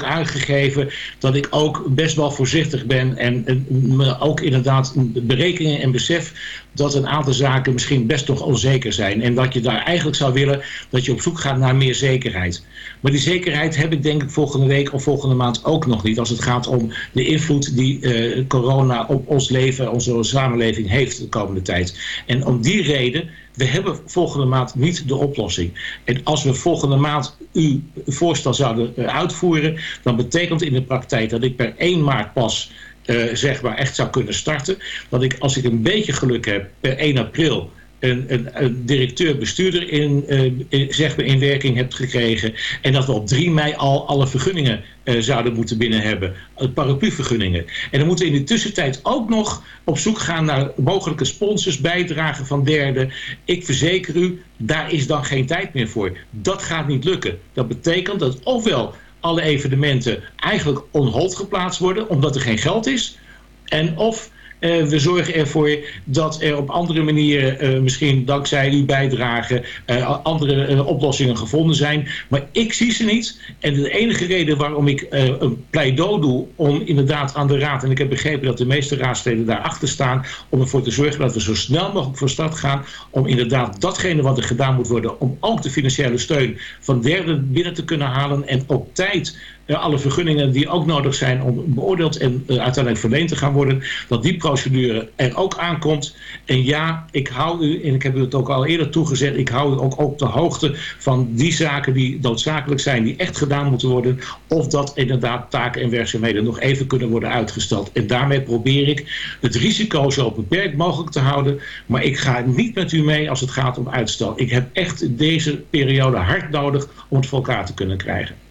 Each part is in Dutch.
ook aangegeven dat ik ook best wel voorzichtig ben en, me ook inderdaad berekeningen en besef dat een aantal zaken misschien best toch onzeker zijn. En dat je daar eigenlijk zou willen dat je op zoek gaat naar meer zekerheid. Maar die zekerheid heb ik denk ik volgende week of volgende maand ook nog niet. Als het gaat om de invloed die uh, corona op ons leven, onze samenleving heeft de komende tijd. En om die reden we hebben volgende maand niet de oplossing. En als we volgende maand uw voorstel zouden eh, uitvoeren... dan betekent in de praktijk dat ik per 1 maart pas uh, zeg maar echt zou kunnen starten. Dat ik, als ik een beetje geluk heb, per 1 april een, een, directeur-bestuurder in, uh, in, zeg maar in werking hebt gekregen. En dat we op 3 mei al alle vergunningen uh, zouden moeten binnen hebben. Paraplu-vergunningen. En dan moeten we in de tussentijd ook nog op zoek gaan naar mogelijke sponsors, bijdragen van derden. Ik verzeker u, daar is dan geen tijd meer voor. Dat gaat niet lukken. Dat betekent dat ofwel alle evenementen eigenlijk on hold geplaatst worden omdat er geen geld is. En of we zorgen ervoor dat er op andere manieren, uh, misschien dankzij uw bijdrage, uh, andere oplossingen gevonden zijn. Maar ik zie ze niet. En de enige reden waarom ik een pleidooi doe om inderdaad aan de raad, en ik heb begrepen dat de meeste raadsteden daarachter staan, om ervoor te zorgen dat we zo snel mogelijk voor start gaan, om inderdaad datgene wat er gedaan moet worden, om ook de financiële steun van derden binnen te kunnen halen en op tijd alle vergunningen die ook nodig zijn om beoordeeld en uh, uiteindelijk verleend te gaan worden, dat die procedure er ook aankomt. En ja, ik hou u, en ik heb u het ook al eerder toegezegd, ik hou u ook op de hoogte van die zaken die noodzakelijk zijn, die echt gedaan moeten worden, of dat inderdaad taken en werkzaamheden nog even kunnen worden uitgesteld. En daarmee probeer ik het risico zo beperkt mogelijk te houden, maar ik ga niet met u mee als het gaat om uitstel. Ik heb echt deze periode hard nodig om het voor elkaar te kunnen krijgen.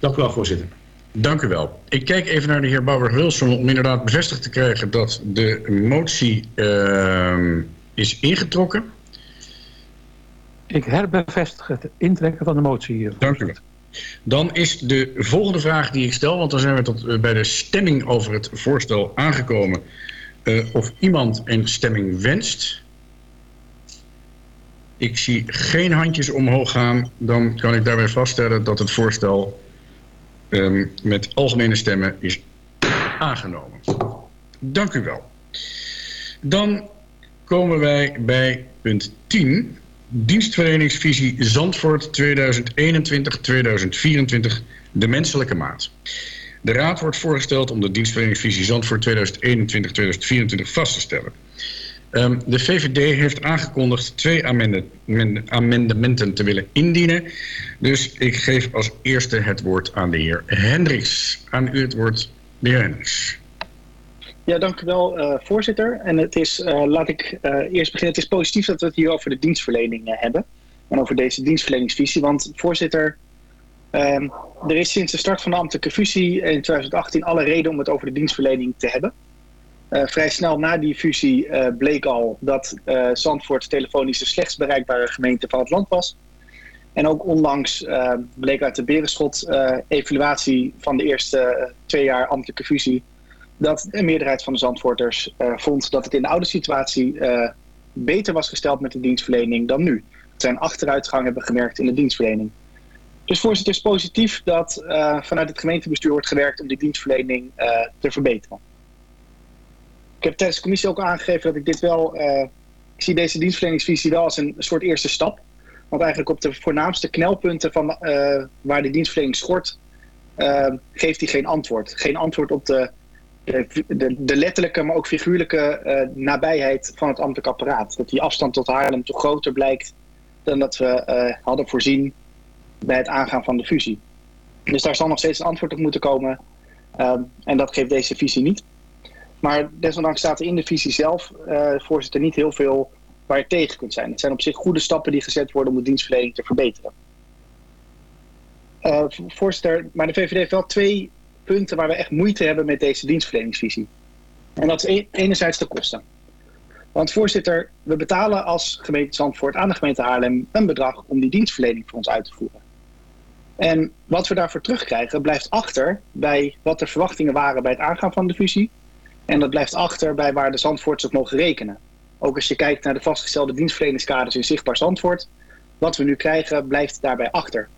Dank u wel, voorzitter. Dank u wel. Ik kijk even naar de heer Bauer-Hulson om inderdaad bevestigd te krijgen dat de motie uh, is ingetrokken. Ik herbevestig het intrekken van de motie hier. Dank u wel. Dan is de volgende vraag die ik stel, want dan zijn we tot, uh, bij de stemming over het voorstel aangekomen. Uh, of iemand een stemming wenst. Ik zie geen handjes omhoog gaan. Dan kan ik daarbij vaststellen dat het voorstel um, met algemene stemmen is aangenomen. Dank u wel. Dan komen wij bij punt 10. Dienstverleningsvisie Zandvoort 2021-2024, de menselijke maat. De Raad wordt voorgesteld om de dienstverleningsvisie Zandvoort 2021-2024 vast te stellen. Um, de VVD heeft aangekondigd twee amendementen te willen indienen. Dus ik geef als eerste het woord aan de heer Hendricks. Aan u het woord, de heer Hendricks. Ja, dank u wel, uh, voorzitter. En het is, uh, laat ik uh, eerst beginnen. Het is positief dat we het hier over de dienstverlening hebben. En over deze dienstverleningsvisie. Want voorzitter, um, er is sinds de start van de ambtelijke fusie in 2018 alle reden om het over de dienstverlening te hebben. Uh, vrij snel na die fusie uh, bleek al dat uh, Zandvoort telefonisch de slechtst bereikbare gemeente van het land was. En ook onlangs bleek uit de Berenschot-evaluatie van de eerste twee jaar ambtelijke fusie dat een meerderheid van de Zandvoorters vond dat het in de oude situatie beter was gesteld met de dienstverlening dan nu. Dat zij een achteruitgang hebben gemerkt in de dienstverlening. Dus voorzitter, het is positief dat vanuit het gemeentebestuur wordt gewerkt om die dienstverlening te verbeteren. Ik heb tijdens de commissie ook aangegeven dat ik dit wel... Uh, ik zie deze dienstverleningsvisie wel als een soort eerste stap. Want eigenlijk op de voornaamste knelpunten van uh, waar de dienstverlening schort... Uh, geeft hij geen antwoord. Geen antwoord op de, de, de, letterlijke, maar ook figuurlijke nabijheid van het ambtelijk apparaat. Dat die afstand tot Haarlem toch groter blijkt dan dat we hadden voorzien bij het aangaan van de fusie. Dus daar zal nog steeds een antwoord op moeten komen. en dat geeft deze visie niet. Maar desondanks staat er in de visie zelf, uh, voorzitter, niet heel veel waar je tegen kunt zijn. Het zijn op zich goede stappen die gezet worden om de dienstverlening te verbeteren. Uh, voorzitter, maar de VVD heeft wel twee punten waar we echt moeite hebben met deze dienstverleningsvisie. En dat is enerzijds de kosten. Want voorzitter, we betalen als gemeente Zandvoort aan de gemeente Haarlem een bedrag om die dienstverlening voor ons uit te voeren. En wat we daarvoor terugkrijgen blijft achter bij wat de verwachtingen waren bij het aangaan van de fusie en dat blijft achter bij waar de Zandvoorts op mogen rekenen. Ook als je kijkt naar de vastgestelde dienstverleningskaders in Zichtbaar Zandvoort. Wat we nu krijgen blijft daarbij achter.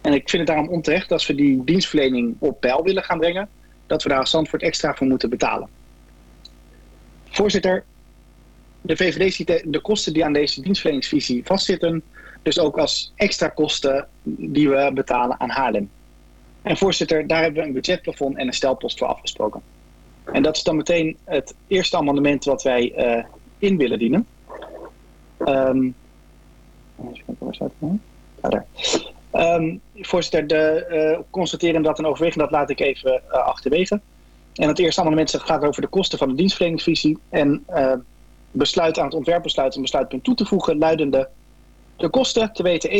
En ik vind het daarom onterecht als we die dienstverlening op peil willen gaan brengen, dat we daar als Zandvoort extra voor moeten betalen. Voorzitter, de VVD ziet de, de kosten die aan deze dienstverleningsvisie vastzitten, dus ook als extra kosten die we betalen aan Haarlem. En voorzitter, daar hebben we een budgetplafond en een stelpost voor afgesproken. En dat is dan meteen het eerste amendement wat wij uh, in willen dienen. Um, waar staat het nou? Ah. Um, voorzitter, de, uh, constateren dat en overwegen, dat laat ik even uh, achterwege. En het eerste amendement gaat over de kosten van de dienstverleningsvisie. En besluit aan het ontwerpbesluit een besluitpunt toe te voegen, luidende de kosten te weten 31.000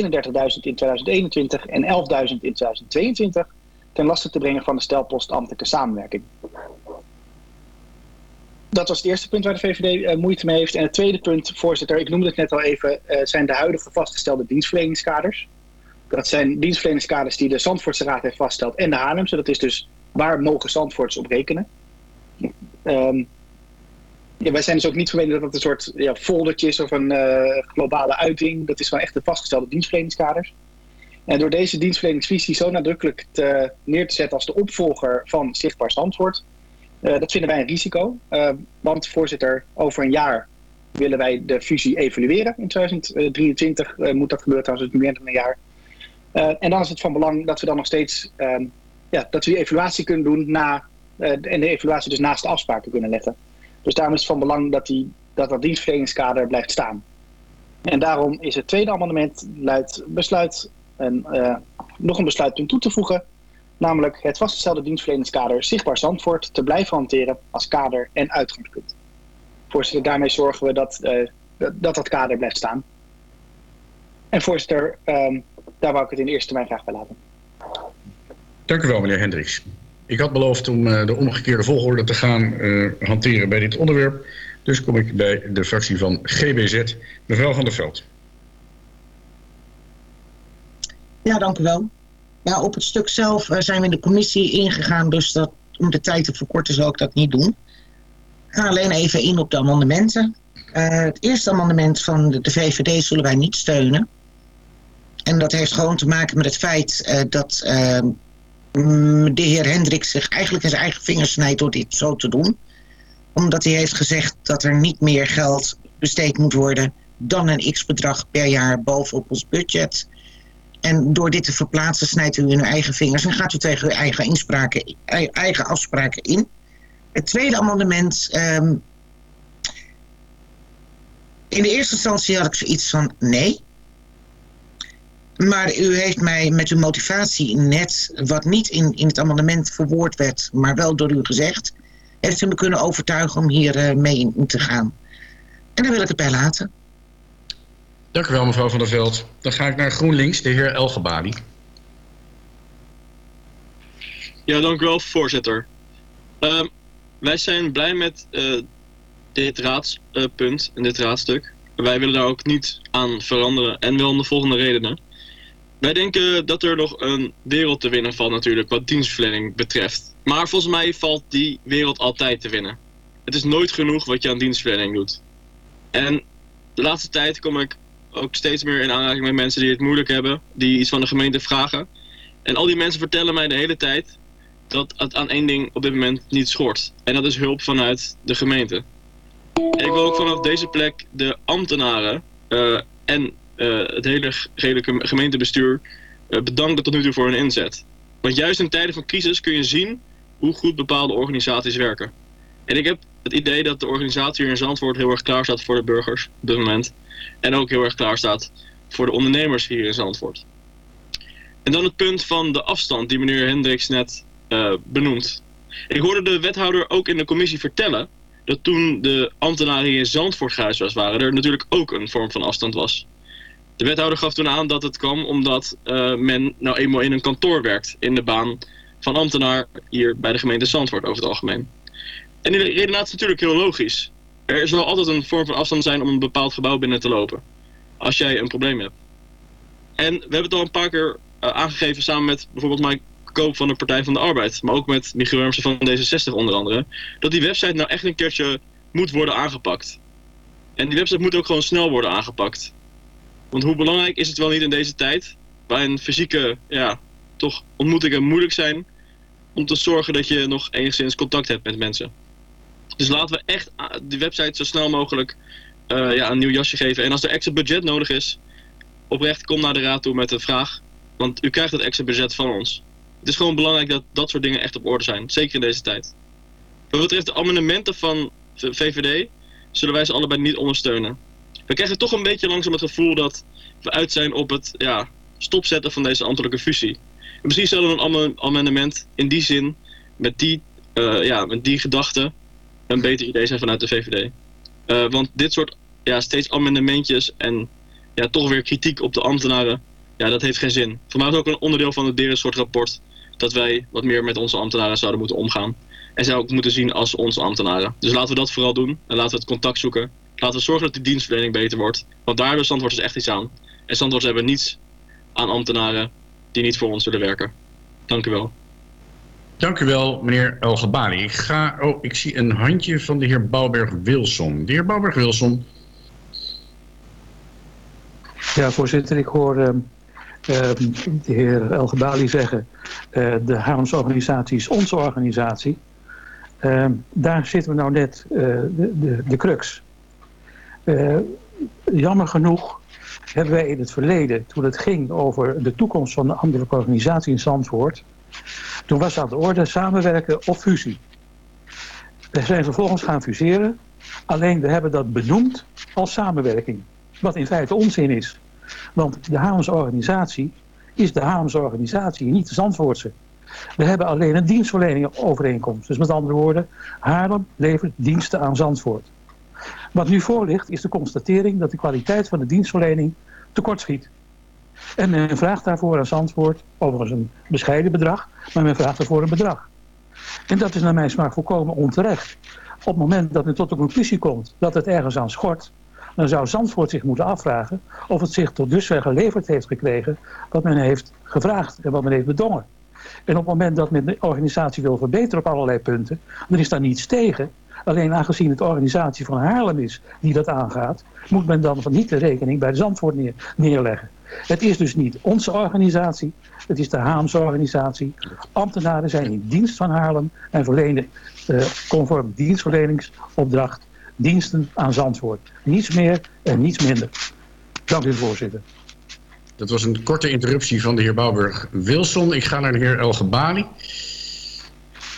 in 2021 en 11.000 in 2022 ten laste te brengen van de stelpost ambtelijke samenwerking. Dat was het eerste punt waar de VVD uh, moeite mee heeft. En het tweede punt, voorzitter, ik noemde het net al even, uh, zijn de huidige vastgestelde dienstverleningskaders. Dat zijn dienstverleningskaders die de Zandvoortse Raad heeft vastgesteld en de Haarlemse. Dat is dus waar mogen Zandvoorts op rekenen. Um, ja, wij zijn dus ook niet van dat het een soort ja, foldertje is of een uh, globale uiting. Dat is gewoon echt de vastgestelde dienstverleningskaders. En door deze dienstverleningsvisie zo nadrukkelijk te, neer te zetten als de opvolger van Zichtbaar Zandvoort, dat vinden wij een risico. Uh, want voorzitter, over een jaar willen wij de fusie evalueren. In 2023 moet dat gebeuren, trouwens het meer dan een jaar. en dan is het van belang dat we dan nog steeds ehm, ja, dat we die evaluatie kunnen doen na, en de evaluatie dus naast de afspraken kunnen leggen. Dus daarom is het van belang dat die, dat, dat dienstverleningskader blijft staan. En daarom is het tweede amendement luidt besluit en, nog een besluitpunt toe te voegen. Namelijk het vastgestelde dienstverleningskader zichtbaar Zandvoort te blijven hanteren als kader en uitgangspunt. Voorzitter, daarmee zorgen we dat uh, dat, dat kader blijft staan. En voorzitter, um, daar wou ik het in de eerste termijn graag bij laten. Dank u wel, meneer Hendricks. Ik had beloofd om uh, de omgekeerde volgorde te gaan uh, hanteren bij dit onderwerp. Dus kom ik bij de fractie van GBZ. Mevrouw van der Veld. Ja, dank u wel. Ja, op het stuk zelf uh, zijn we in de commissie ingegaan, dus dat, om de tijd te verkorten zal ik dat niet doen. Ik ga alleen even in op de amendementen. het eerste amendement van de, VVD zullen wij niet steunen. En dat heeft gewoon te maken met het feit dat de heer Hendrik zich eigenlijk in zijn eigen vingers snijdt door dit zo te doen. Omdat hij heeft gezegd dat er niet meer geld besteed moet worden dan een x-bedrag per jaar bovenop ons budget. En door dit te verplaatsen snijdt u in uw eigen vingers en gaat u tegen uw eigen, inspraken, eigen afspraken in. Het tweede amendement. Um, in de eerste instantie had ik zoiets van nee. Maar u heeft mij met uw motivatie net, wat niet in, in het amendement verwoord werd, maar wel door u gezegd, heeft u me kunnen overtuigen om hier uh, mee in, in, te gaan. En daar wil ik het bij laten. Dank u wel, mevrouw Van der Veld. Dan ga ik naar GroenLinks, de heer Elgebali. Ja, dank u wel, voorzitter. Uh, wij zijn blij met uh, dit raadspunt en dit raadstuk. Wij willen daar ook niet aan veranderen en wel om de volgende redenen. Wij denken dat er nog een wereld te winnen valt natuurlijk wat dienstverlening betreft. Maar volgens mij valt die wereld altijd te winnen. Het is nooit genoeg wat je aan dienstverlening doet. En de laatste tijd kom ik ook steeds meer in aanraking met mensen die het moeilijk hebben, die iets van de gemeente vragen. En al die mensen vertellen mij de hele tijd dat het aan één ding op dit moment niet schort. En dat is hulp vanuit de gemeente. En ik wil ook vanaf deze plek de ambtenaren uh, en uh, het hele, hele gemeentebestuur uh, bedanken tot nu toe voor hun inzet. Want juist in tijden van crisis kun je zien hoe goed bepaalde organisaties werken. En ik heb het idee dat de organisatie hier in Zandvoort heel erg klaar staat voor de burgers op dit moment. En ook heel erg klaar staat voor de ondernemers hier in Zandvoort. En dan het punt van de afstand die meneer Hendricks net uh, benoemt. Ik hoorde de wethouder ook in de commissie vertellen dat toen de ambtenaren hier in Zandvoort gehuisvest waren, er natuurlijk ook een vorm van afstand was. De wethouder gaf toen aan dat het kwam omdat uh, men nou eenmaal in een kantoor werkt in de baan van ambtenaar hier bij de gemeente Zandvoort over het algemeen. En die redenatie is natuurlijk heel logisch. Er zal altijd een vorm van afstand zijn om een bepaald gebouw binnen te lopen. Als jij een probleem hebt. En we hebben het al een paar keer uh, aangegeven samen met bijvoorbeeld Mike Koop van de Partij van de Arbeid. Maar ook met Michiel Wurmsen van D66 onder andere. Dat die website nou echt een keertje moet worden aangepakt. En die website moet ook gewoon snel worden aangepakt. Want hoe belangrijk is het wel niet in deze tijd waarin fysieke ja, toch ontmoetingen moeilijk zijn, om te zorgen dat je nog enigszins contact hebt met mensen. Dus laten we echt ah, die website zo snel mogelijk eh, ja, een nieuw jasje geven. En als er extra budget nodig is, oprecht kom naar de raad toe met een vraag. Want u krijgt het extra budget van ons. Het is gewoon belangrijk dat dat soort dingen echt op orde zijn. Zeker in deze tijd. Wat betreft de amendementen van VVD zullen wij ze allebei niet ondersteunen. We krijgen toch een beetje langzaam het gevoel dat we uit zijn op het ja, stopzetten van deze ambtelijke fusie. En misschien zullen een amendement in die zin, met die, uh, ja, met die gedachte, een beter idee zijn vanuit de VVD. Uh, want dit soort ja, steeds amendementjes en ja, toch weer kritiek op de ambtenaren, ja, dat heeft geen zin. Voor mij is ook een onderdeel van het Berensoort rapport dat wij wat meer met onze ambtenaren zouden moeten omgaan. En zij ook moeten zien als onze ambtenaren. Dus laten we dat vooral doen en laten we het contact zoeken. Laten we zorgen dat de dienstverlening beter wordt. Want daar hebben Zandvoorters echt iets aan. En Zandvoorters hebben niets aan ambtenaren die niet voor ons willen werken. Dank u wel. Dank u wel, meneer Elgebali. Ik, ga, oh, ik zie een handje van de heer Bouwberg-Wilson. De heer Bouwberg-Wilson. Ja, voorzitter, ik hoor uh, de heer Elgebali zeggen... Uh, de Haarlemse organisatie is onze organisatie. Uh, daar zitten we nou net de, de, de crux. jammer genoeg hebben wij in het verleden, toen het ging over de toekomst van de ambtelijke organisatie in Zandvoort... Toen was aan de orde samenwerken of fusie. We zijn vervolgens gaan fuseren. Alleen we hebben dat benoemd als samenwerking. Wat in feite onzin is. Want de Haarlemse organisatie is de Haarlemse organisatie, niet de Zandvoortse. We hebben alleen een dienstverlening overeenkomst. Dus met andere woorden, Haarlem levert diensten aan Zandvoort. Wat nu voor ligt is de constatering dat de kwaliteit van de dienstverlening tekortschiet. En men vraagt daarvoor als antwoord, overigens een bescheiden bedrag, maar men vraagt daarvoor een bedrag. En dat is naar mijn smaak volkomen onterecht. Op het moment dat men tot de conclusie komt dat het ergens aan schort, dan zou Zandvoort zich moeten afvragen of het zich tot dusver geleverd heeft gekregen wat men heeft gevraagd en wat men heeft bedongen. En op het moment dat men de organisatie wil verbeteren op allerlei punten, dan is daar niets tegen. Alleen aangezien het organisatie van Haarlem is die dat aangaat, moet men dan van niet de rekening bij de Zandvoort neer, neerleggen. Het is dus niet onze organisatie, het is de Haamse organisatie. Ambtenaren zijn in dienst van Haarlem en verlenen uh, conform dienstverleningsopdracht diensten aan Zandvoort. Niets meer en niets minder. Dank u voorzitter. Dat was een korte interruptie van de heer Bouwburg-Wilson. Ik ga naar de heer Elgebali.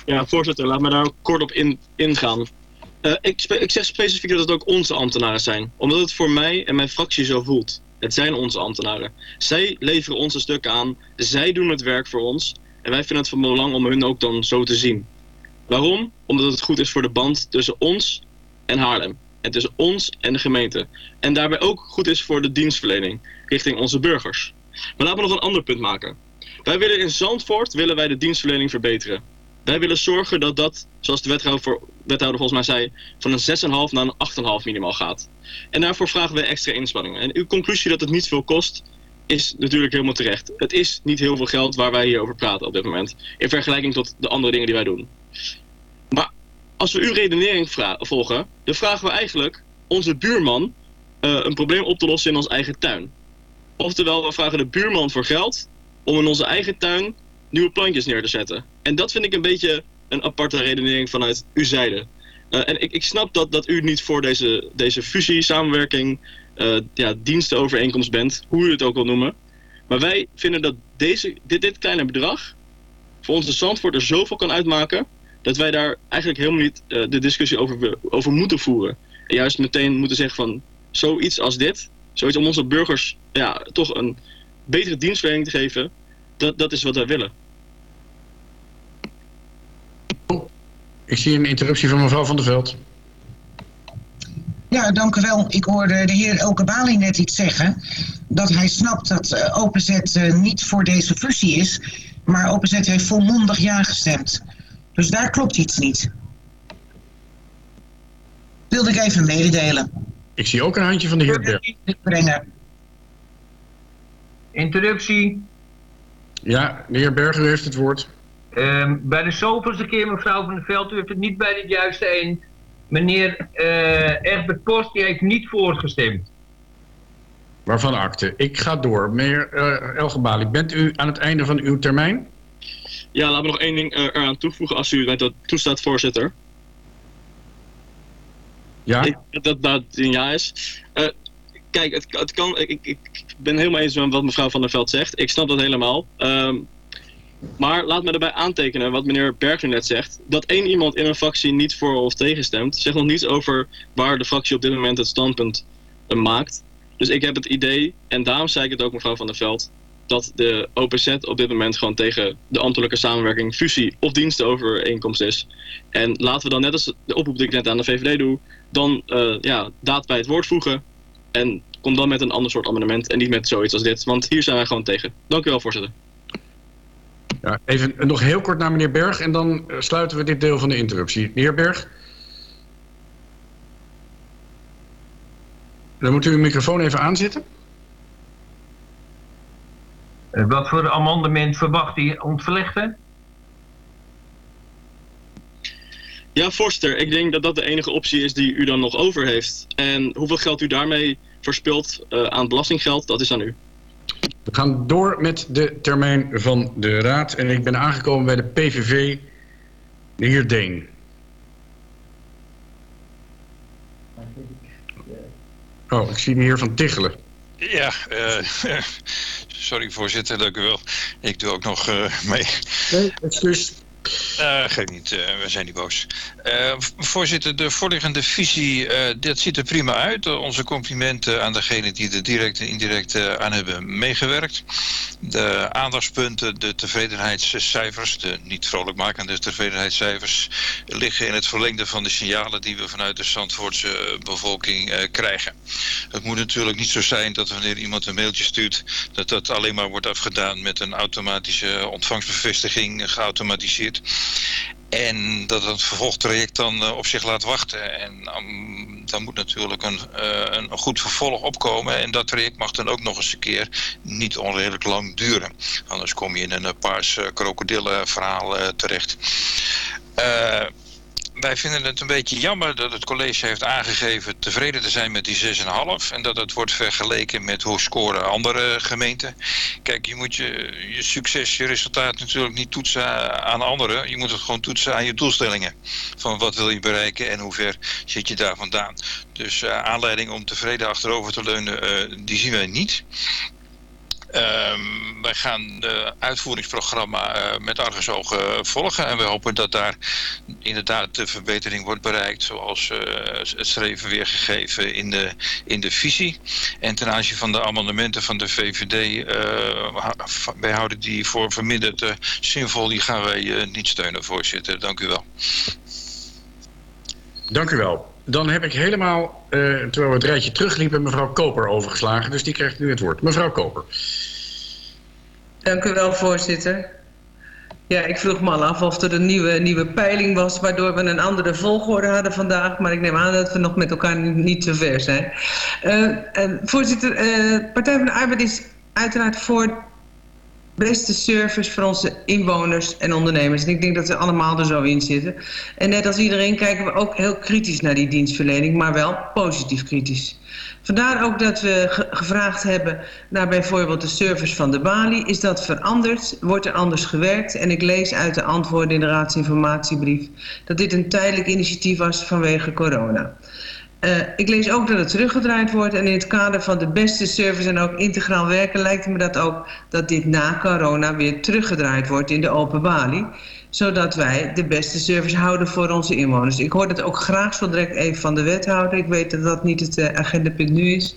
Ja, voorzitter, laat me daar kort op in, ingaan. Uh, ik, ik, zeg specifiek dat het ook onze ambtenaren zijn. Omdat het voor mij en mijn fractie zo voelt. Het zijn onze ambtenaren. Zij leveren ons een stuk aan. Zij doen het werk voor ons. En wij vinden het van belang om hun ook dan zo te zien. Waarom? Omdat het goed is voor de band tussen ons en Haarlem. En tussen ons en de gemeente. En daarbij ook goed is voor de dienstverlening richting onze burgers. Maar laten we nog een ander punt maken. Wij willen in Zandvoort willen wij de dienstverlening verbeteren. Wij willen zorgen dat dat, zoals de wethouder, wethouder volgens mij zei, van een 6,5 naar een 8,5 minimaal gaat. En daarvoor vragen we extra inspanningen. En uw conclusie dat het niet veel kost, is natuurlijk helemaal terecht. Het is niet heel veel geld waar wij hier over praten op dit moment. In vergelijking tot de andere dingen die wij doen. Maar als we uw redenering volgen, dan vragen we eigenlijk onze buurman uh, een probleem op te lossen in ons eigen tuin. Oftewel, we vragen de buurman voor geld om in onze eigen tuin nieuwe plantjes neer te zetten. En dat vind ik een beetje een aparte redenering vanuit uw zijde. Uh, en ik, ik snap dat, dat u niet voor deze, deze fusie, samenwerking, uh, ja, dienstenovereenkomst bent, hoe u het ook wil noemen. Maar wij vinden dat deze, dit, dit kleine bedrag voor onze Zandvoort er zoveel kan uitmaken, dat wij daar eigenlijk helemaal niet uh, de discussie over, over moeten voeren. En juist meteen moeten zeggen van zoiets als dit, zoiets om onze burgers ja, toch een betere dienstverlening te geven, dat, dat is wat wij willen. Ik zie een interruptie van mevrouw Van der Veld. Ja, dank u wel. Ik hoorde de heer Elke Baling net iets zeggen. Dat hij snapt dat uh, Openzet uh, niet voor deze fusie is. Maar Openzet heeft volmondig ja gestemd. Dus daar klopt iets niet. Wilde ik even mededelen. Ik zie ook een handje van de heer Berg. Brengen. Interruptie. Ja, de heer Berger heeft het woord. Um, bij de zoveelste keer, mevrouw van der Veld, u heeft het niet bij het juiste eind. Meneer uh, Egbert Post die heeft niet voorgestemd. Waarvan akte. Ik ga door. Meneer uh, Elgebali, bent u aan het einde van uw termijn? Ja, laat me nog één ding uh, eraan toevoegen als u mij dat toestaat, voorzitter. Ja? Ik, dat dat een ja is. Uh, kijk, het, het kan, ik, ik, ben helemaal eens met wat mevrouw Van der Veld zegt. Ik snap dat helemaal. Um, maar laat me erbij aantekenen wat meneer Berger net zegt. Dat één iemand in een fractie niet voor of tegen stemt, zegt nog niets over waar de fractie op dit moment het standpunt uh, maakt. Dus ik heb het idee, en daarom zei ik het ook mevrouw Van der Veld, dat de OPZ op dit moment gewoon tegen de ambtelijke samenwerking, fusie of dienstenovereenkomst is. En laten we dan net als de oproep die ik net aan de VVD doe, dan uh, ja, daad bij het woord voegen. En kom dan met een ander soort amendement en niet met zoiets als dit. Want hier zijn wij gewoon tegen. Dank u wel, voorzitter. Ja, even nog heel kort naar meneer Berg en dan sluiten we dit deel van de interruptie. Meneer Berg? Dan moet u uw microfoon even aanzetten. Wat voor amendement verwacht u ontvlechten? Ja, voorzitter. Ik denk dat dat de enige optie is die u dan nog over heeft. En hoeveel geld u daarmee verspilt uh, aan belastinggeld, dat is aan u. We gaan door met de termijn van de Raad. En ik ben aangekomen bij de PVV, de heer Deen. Oh, ik zie de heer Van Tichelen. Ja, uh, sorry voorzitter, dank u wel. Ik doe ook nog uh, mee. Nee, excuus. Uh, geef niet, uh, we zijn niet boos. Uh, voorzitter, de voorliggende visie, dat ziet er prima uit. onze complimenten aan degenen die er direct en indirect aan hebben meegewerkt. De aandachtspunten, de tevredenheidscijfers, de niet vrolijkmakende tevredenheidscijfers, liggen in het verlengde van de signalen die we vanuit de Zandvoortse bevolking krijgen. Het moet natuurlijk niet zo zijn dat wanneer iemand een mailtje stuurt, dat dat alleen maar wordt afgedaan met een automatische ontvangstbevestiging, geautomatiseerd. En dat het vervolgtraject dan uh, op zich laat wachten. En um, dan moet natuurlijk een, uh, een goed vervolg opkomen. En dat traject mag dan ook nog eens een keer niet onredelijk lang duren. Anders kom je in een paars uh, krokodillenverhaal terecht. Wij vinden het een beetje jammer dat het college heeft aangegeven tevreden te zijn met die 6,5. En dat het wordt vergeleken met hoe scoren andere gemeenten. Kijk, je moet je, je succes, je resultaat natuurlijk niet toetsen aan anderen. Je moet het gewoon toetsen aan je doelstellingen. Van wat wil je bereiken en hoe ver zit je daar vandaan. Dus uh, aanleiding om tevreden achterover te leunen, uh, die zien wij niet. Um, wij gaan de uitvoeringsprogramma uh, met argusogen volgen. En we hopen dat daar inderdaad de verbetering wordt bereikt. Zoals uh, het streven weergegeven in de, in de visie. En ten aanzien van de amendementen van de VVD. Uh, wij houden die voor verminderd zinvol. Die gaan wij niet steunen, voorzitter. Dank u wel. Dank u wel. Dan heb ik helemaal, terwijl we het rijtje terugliepen, mevrouw Koper overgeslagen. Dus die krijgt nu het woord. Mevrouw Koper. Dank u wel, voorzitter. Ja, ik vroeg me al af of er een nieuwe, nieuwe peiling was... waardoor we een andere volgorde hadden vandaag. Maar ik neem aan dat we nog met elkaar niet zo ver zijn. Uh, uh, voorzitter, Partij van de Arbeid is uiteraard voor beste service voor onze inwoners en ondernemers. En ik denk dat ze allemaal er zo in zitten. En net als iedereen kijken we ook heel kritisch naar die dienstverlening, maar wel positief kritisch. Vandaar ook dat we ge gevraagd hebben naar bijvoorbeeld de service van de balie. Is dat veranderd? Wordt er anders gewerkt? En ik lees uit de antwoorden in de raadsinformatiebrief dat dit een tijdelijk initiatief was vanwege corona. Uh, ik lees ook dat het teruggedraaid wordt en in het kader van de beste service en ook integraal werken lijkt me dat ook dat dit na corona weer teruggedraaid wordt in de open balie zodat wij de beste service houden voor onze inwoners. Ik hoor dat ook graag zo direct even van de wethouder. Ik weet dat dat niet het uh, agendapunt nu is,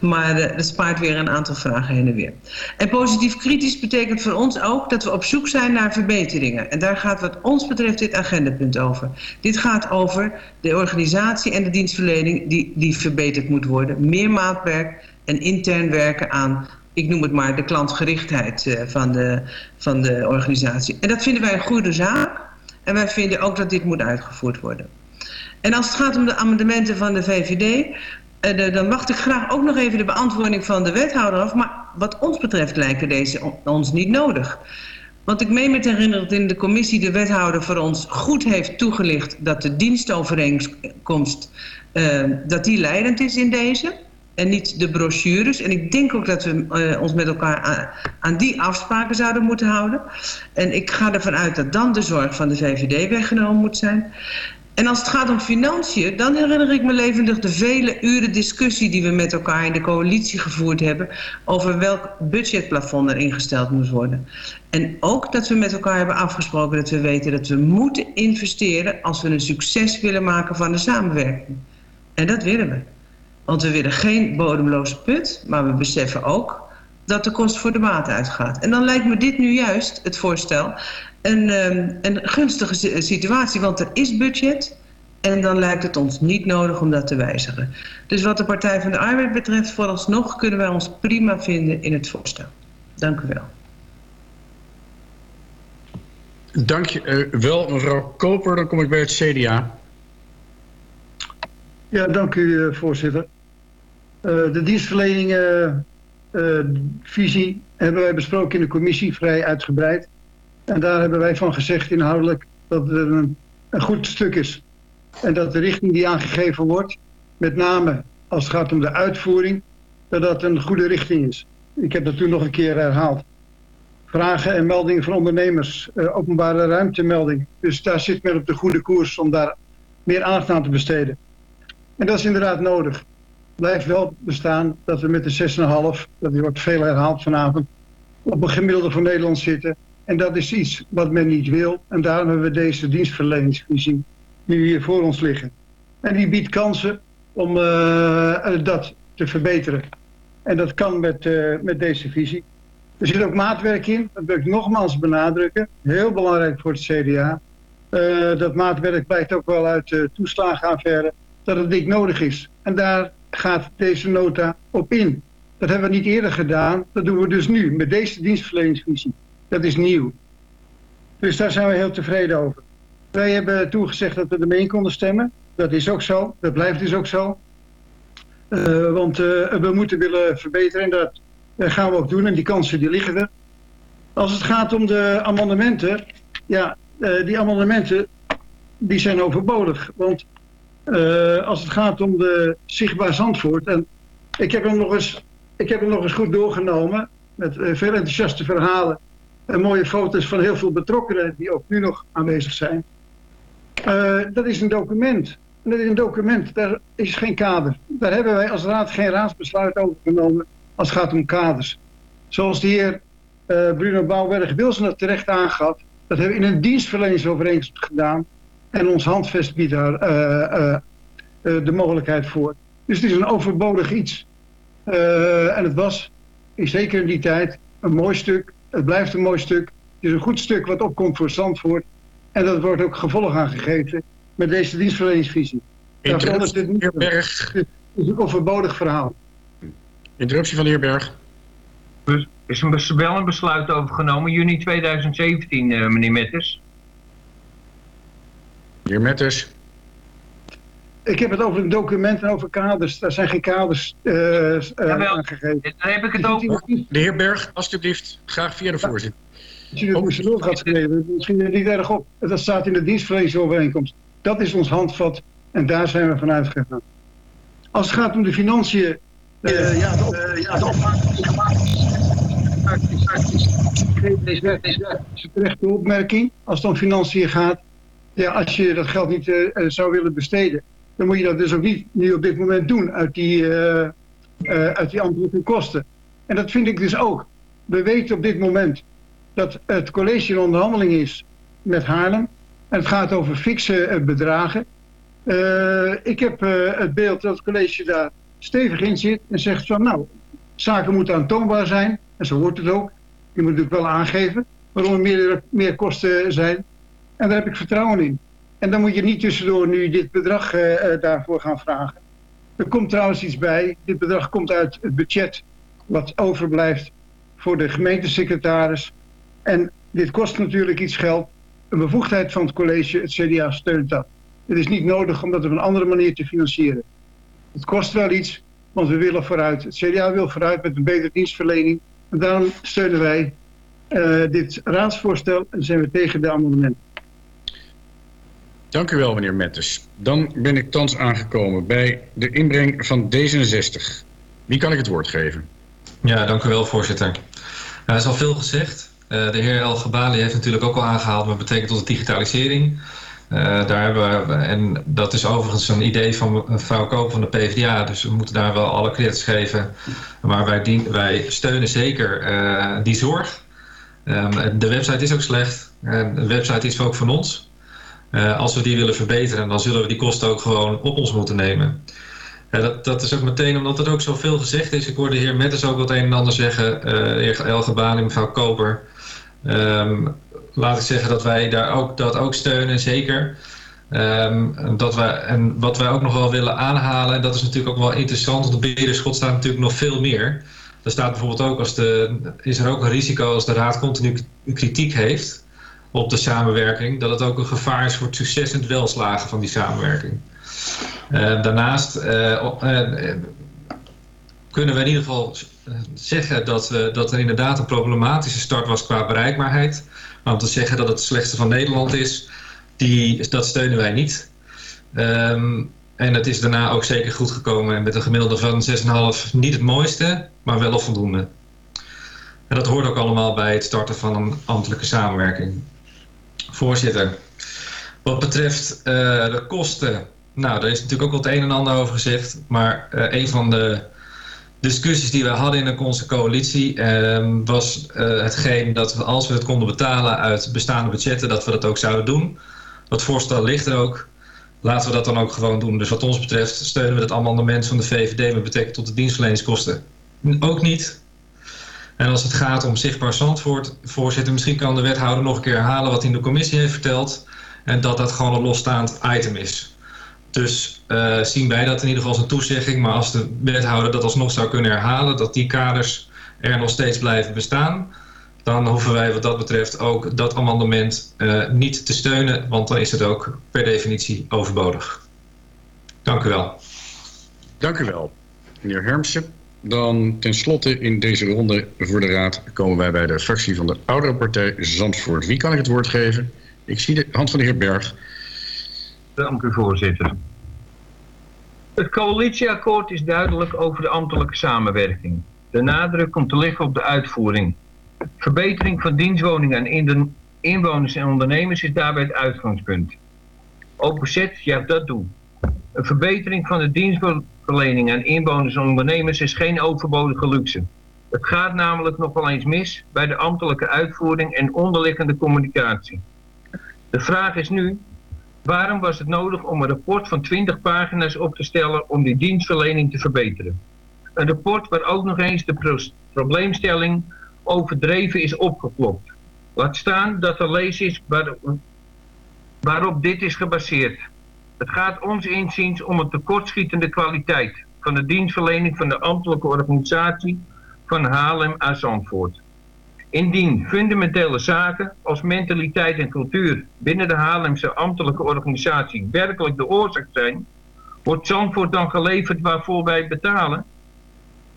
maar dat spaart weer een aantal vragen heen en weer. En positief kritisch betekent voor ons ook dat we op zoek zijn naar verbeteringen. En daar gaat wat ons betreft dit agendapunt over. Dit gaat over de organisatie en de dienstverlening die, die verbeterd moet worden. Meer maatwerk en intern werken aan ik noem het maar de klantgerichtheid uh, van, de, van de organisatie. En dat vinden wij een goede zaak. En wij vinden ook dat dit moet uitgevoerd worden. En als het gaat om de amendementen van de VVD... De, dan wacht ik graag ook nog even de beantwoording van de wethouder af. Maar wat ons betreft lijken deze on, ons niet nodig. Want ik meen me te herinneren dat in de commissie de wethouder voor ons goed heeft toegelicht... dat de dienstovereenkomst uh, dat die leidend is in deze... en niet de brochures. En ik denk ook dat we uh, ons met elkaar aan, aan, die afspraken zouden moeten houden. En ik ga ervan uit dat dan de zorg van de VVD weggenomen moet zijn. En als het gaat om financiën, dan herinner ik me levendig de vele uren discussie die we met elkaar in de coalitie gevoerd hebben over welk budgetplafond er ingesteld moet worden. En ook dat we met elkaar hebben afgesproken dat we weten dat we moeten investeren als we een succes willen maken van de samenwerking. En dat willen we. Want we willen geen bodemloze put, maar we beseffen ook dat de kost voor de maat uitgaat. En dan lijkt me dit nu juist, het voorstel, een, um, een gunstige situatie. Want er is budget en dan lijkt het ons niet nodig om dat te wijzigen. Dus wat de Partij van de Arbeid betreft, vooralsnog kunnen wij ons prima vinden in het voorstel. Dank u wel. Dank je uh, wel, mevrouw Koper. Dan kom ik bij het CDA. Ja, dank u, uh, voorzitter. Uh, de dienstverlening visie hebben wij besproken in de commissie vrij uitgebreid. En daar hebben wij van gezegd inhoudelijk dat het een, goed stuk is. En dat de richting die aangegeven wordt, met name als het gaat om de uitvoering, dat dat een goede richting is. Ik heb dat toen nog een keer herhaald. Vragen en meldingen van ondernemers, uh, openbare ruimtemelding. Dus daar zit men op de goede koers om daar meer aandacht aan te besteden. En dat is inderdaad nodig. Blijft wel bestaan dat we met de 6,5, dat wordt veel herhaald vanavond, op een gemiddelde voor Nederland zitten. En dat is iets wat men niet wil. En daarom hebben we deze dienstverleningsvisie nu hier voor ons liggen. En die biedt kansen om uh, dat te verbeteren. En dat kan met, uh, met deze visie. Er zit ook maatwerk in, dat wil ik nogmaals benadrukken. Heel belangrijk voor het CDA. Uh, dat maatwerk blijkt ook wel uit de toeslagenaffaire dat het dik nodig is. En daar gaat deze nota op in. Dat hebben we niet eerder gedaan, dat doen we dus nu met deze dienstverleningsvisie. Dat is nieuw. Dus daar zijn we heel tevreden over. Wij hebben toegezegd dat we ermee in konden stemmen. Dat is ook zo. Dat blijft dus ook zo. Uh, want uh, we moeten willen verbeteren en dat gaan we ook doen. En die kansen die liggen er. Als het gaat om de amendementen. Ja, die amendementen die zijn overbodig. Want als het gaat om de zichtbaar Zandvoort. En ik heb hem nog eens, ik heb hem nog eens goed doorgenomen. Met veel enthousiaste verhalen en mooie foto's van heel veel betrokkenen die ook nu nog aanwezig zijn. Uh, dat is een document. En dat is een document, daar is geen kader. Daar hebben wij als raad geen raadsbesluit over genomen als het gaat om kaders. Zoals de heer Bruno Bouwberg-Wilson dat terecht aangaf, dat hebben we in een dienstverleningsovereenkomst gedaan en ons handvest biedt daar uh, de mogelijkheid voor. Dus het is een overbodig iets. en het was, zeker in die tijd, een mooi stuk het blijft een mooi stuk. Het is een goed stuk wat opkomt voor Zandvoort. En dat wordt ook gevolg aangegeven met deze dienstverleningsvisie. Daarvoor is dit niet Berg. Het is een overbodig verhaal. Interruptie van de heer Berg. Er is wel een besluit over genomen, juni 2017, uh, meneer Metters. Meneer Metters. Ik heb het over een document en over kaders. Daar zijn geen kaders uh, uh, aangegeven. Daar heb ik het over. De heer Berg, alstublieft, graag via de voorzitter. Als u het tussendoor gaat schrijven, misschien er niet erg op. Dat staat in de dienstverleningsovereenkomst. Dat is ons handvat en daar zijn we vanuit gegaan. Als het gaat om de financiën, uh, ja, de, uh, ja, de opmaak die gemaakt is. is een terechte opmerking als het om financiën gaat. Ja, als je dat geld niet uh, zou willen besteden, dan moet je dat dus ook niet nu op dit moment doen uit die, uh, uh, uit die ambtelijke kosten. En dat vind ik dus ook. We weten op dit moment dat het college in onderhandeling is met Haarlem. En het gaat over fikse bedragen. ik heb het beeld dat het college daar stevig in zit en zegt van nou, zaken moeten aantoonbaar zijn. En zo wordt het ook. Je moet natuurlijk wel aangeven waarom er meer, meer kosten zijn. En daar heb ik vertrouwen in. En dan moet je niet tussendoor nu dit bedrag uh, daarvoor gaan vragen. Er komt trouwens iets bij. Dit bedrag komt uit het budget wat overblijft voor de gemeentesecretaris. En dit kost natuurlijk iets geld. Een bevoegdheid van het college, het CDA steunt dat. Het is niet nodig om dat op een andere manier te financieren. Het kost wel iets, want we willen vooruit. Het CDA wil vooruit met een betere dienstverlening. En daarom steunen wij uh, dit raadsvoorstel en zijn we tegen de amendementen. Dank u wel, meneer Metters. Dan ben ik thans aangekomen bij de inbreng van D66. Wie kan ik het woord geven? Ja, dank u wel, voorzitter. er is al veel gezegd. Uh, de heer El Gabali heeft natuurlijk ook al aangehaald wat betekent tot de digitalisering. Uh, daar hebben we, en dat is overigens een idee van mevrouw Koop van de PvdA, dus we moeten daar wel alle credits geven. Maar wij, wij steunen zeker uh, die zorg. Um, de website is ook slecht. De website is ook van ons. Als we die willen verbeteren, dan zullen we die kosten ook gewoon op ons moeten nemen. dat, dat is ook meteen omdat er ook zoveel gezegd is. Ik hoorde de heer Metters ook wat een en ander zeggen. de heer Elgebali, mevrouw Koper. Um, laat ik zeggen dat wij daar ook, dat ook steunen, zeker. Um, dat wij, en wat wij ook nog wel willen aanhalen, en dat is natuurlijk ook wel interessant, want de beheerderschot staat natuurlijk nog veel meer. Er staat bijvoorbeeld ook, als de, is er ook een risico als de Raad continu kritiek heeft op de samenwerking, dat het ook een gevaar is voor het succes en het welslagen van die samenwerking. Uh, daarnaast uh, uh, kunnen we in ieder geval zeggen dat, dat er inderdaad een problematische start was qua bereikbaarheid. Maar om te zeggen dat het het slechtste van Nederland is, die, dat steunen wij niet. Um, en het is daarna ook zeker goed gekomen met een gemiddelde van 6,5. Niet het mooiste, maar wel voldoende. En dat hoort ook allemaal bij het starten van een ambtelijke samenwerking. Voorzitter, wat betreft uh, de kosten, nou, daar is natuurlijk ook wat het een en ander over gezegd. Maar uh, een van de discussies die we hadden in onze coalitie uh, was uh, hetgeen dat we, als we het konden betalen uit bestaande budgetten, dat we dat ook zouden doen. Dat voorstel ligt er ook. Laten we dat dan ook gewoon doen. Dus wat ons betreft steunen we het amendement van de VVD met betrekking tot de dienstverleningskosten ook niet. En als het gaat om zichtbaar Zandvoort, voorzitter, misschien kan de wethouder nog een keer herhalen wat hij in de commissie heeft verteld. En dat dat gewoon een losstaand item is. Dus uh, zien wij dat in ieder geval als een toezegging. Maar als de wethouder dat alsnog zou kunnen herhalen, dat die kaders er nog steeds blijven bestaan, dan hoeven wij wat dat betreft ook dat amendement uh, niet te steunen, want dan is het ook per definitie overbodig. Dank u wel. Dank u wel, meneer Hermsen. Dan tenslotte in deze ronde voor de Raad komen wij bij de fractie van de oudere partij Zandvoort. Wie kan ik het woord geven? Ik zie de hand van de heer Berg. Dank u voorzitter. Het coalitieakkoord is duidelijk over de ambtelijke samenwerking. De nadruk komt te liggen op de uitvoering. Verbetering van dienstwoningen aan inwoners en ondernemers is daarbij het uitgangspunt. OPZ juicht dat doen. Een verbetering van de dienstverlening aan inwoners en ondernemers is geen overbodige luxe. Het gaat namelijk nog wel eens mis bij de ambtelijke uitvoering en onderliggende communicatie. De vraag is nu Waarom was het nodig om een rapport van 20 pagina's op te stellen om die dienstverlening te verbeteren? Een rapport waar ook nog eens de probleemstelling overdreven is opgeklopt. Laat staan dat er lees is waar, waarop dit is gebaseerd. Het gaat ons inziens om een tekortschietende kwaliteit van de dienstverlening van de ambtelijke organisatie van Haarlem aan Zandvoort. Indien fundamentele zaken als mentaliteit en cultuur binnen de Haarlemse ambtelijke organisatie werkelijk de oorzaak zijn, wordt Zandvoort dan geleverd waarvoor wij betalen?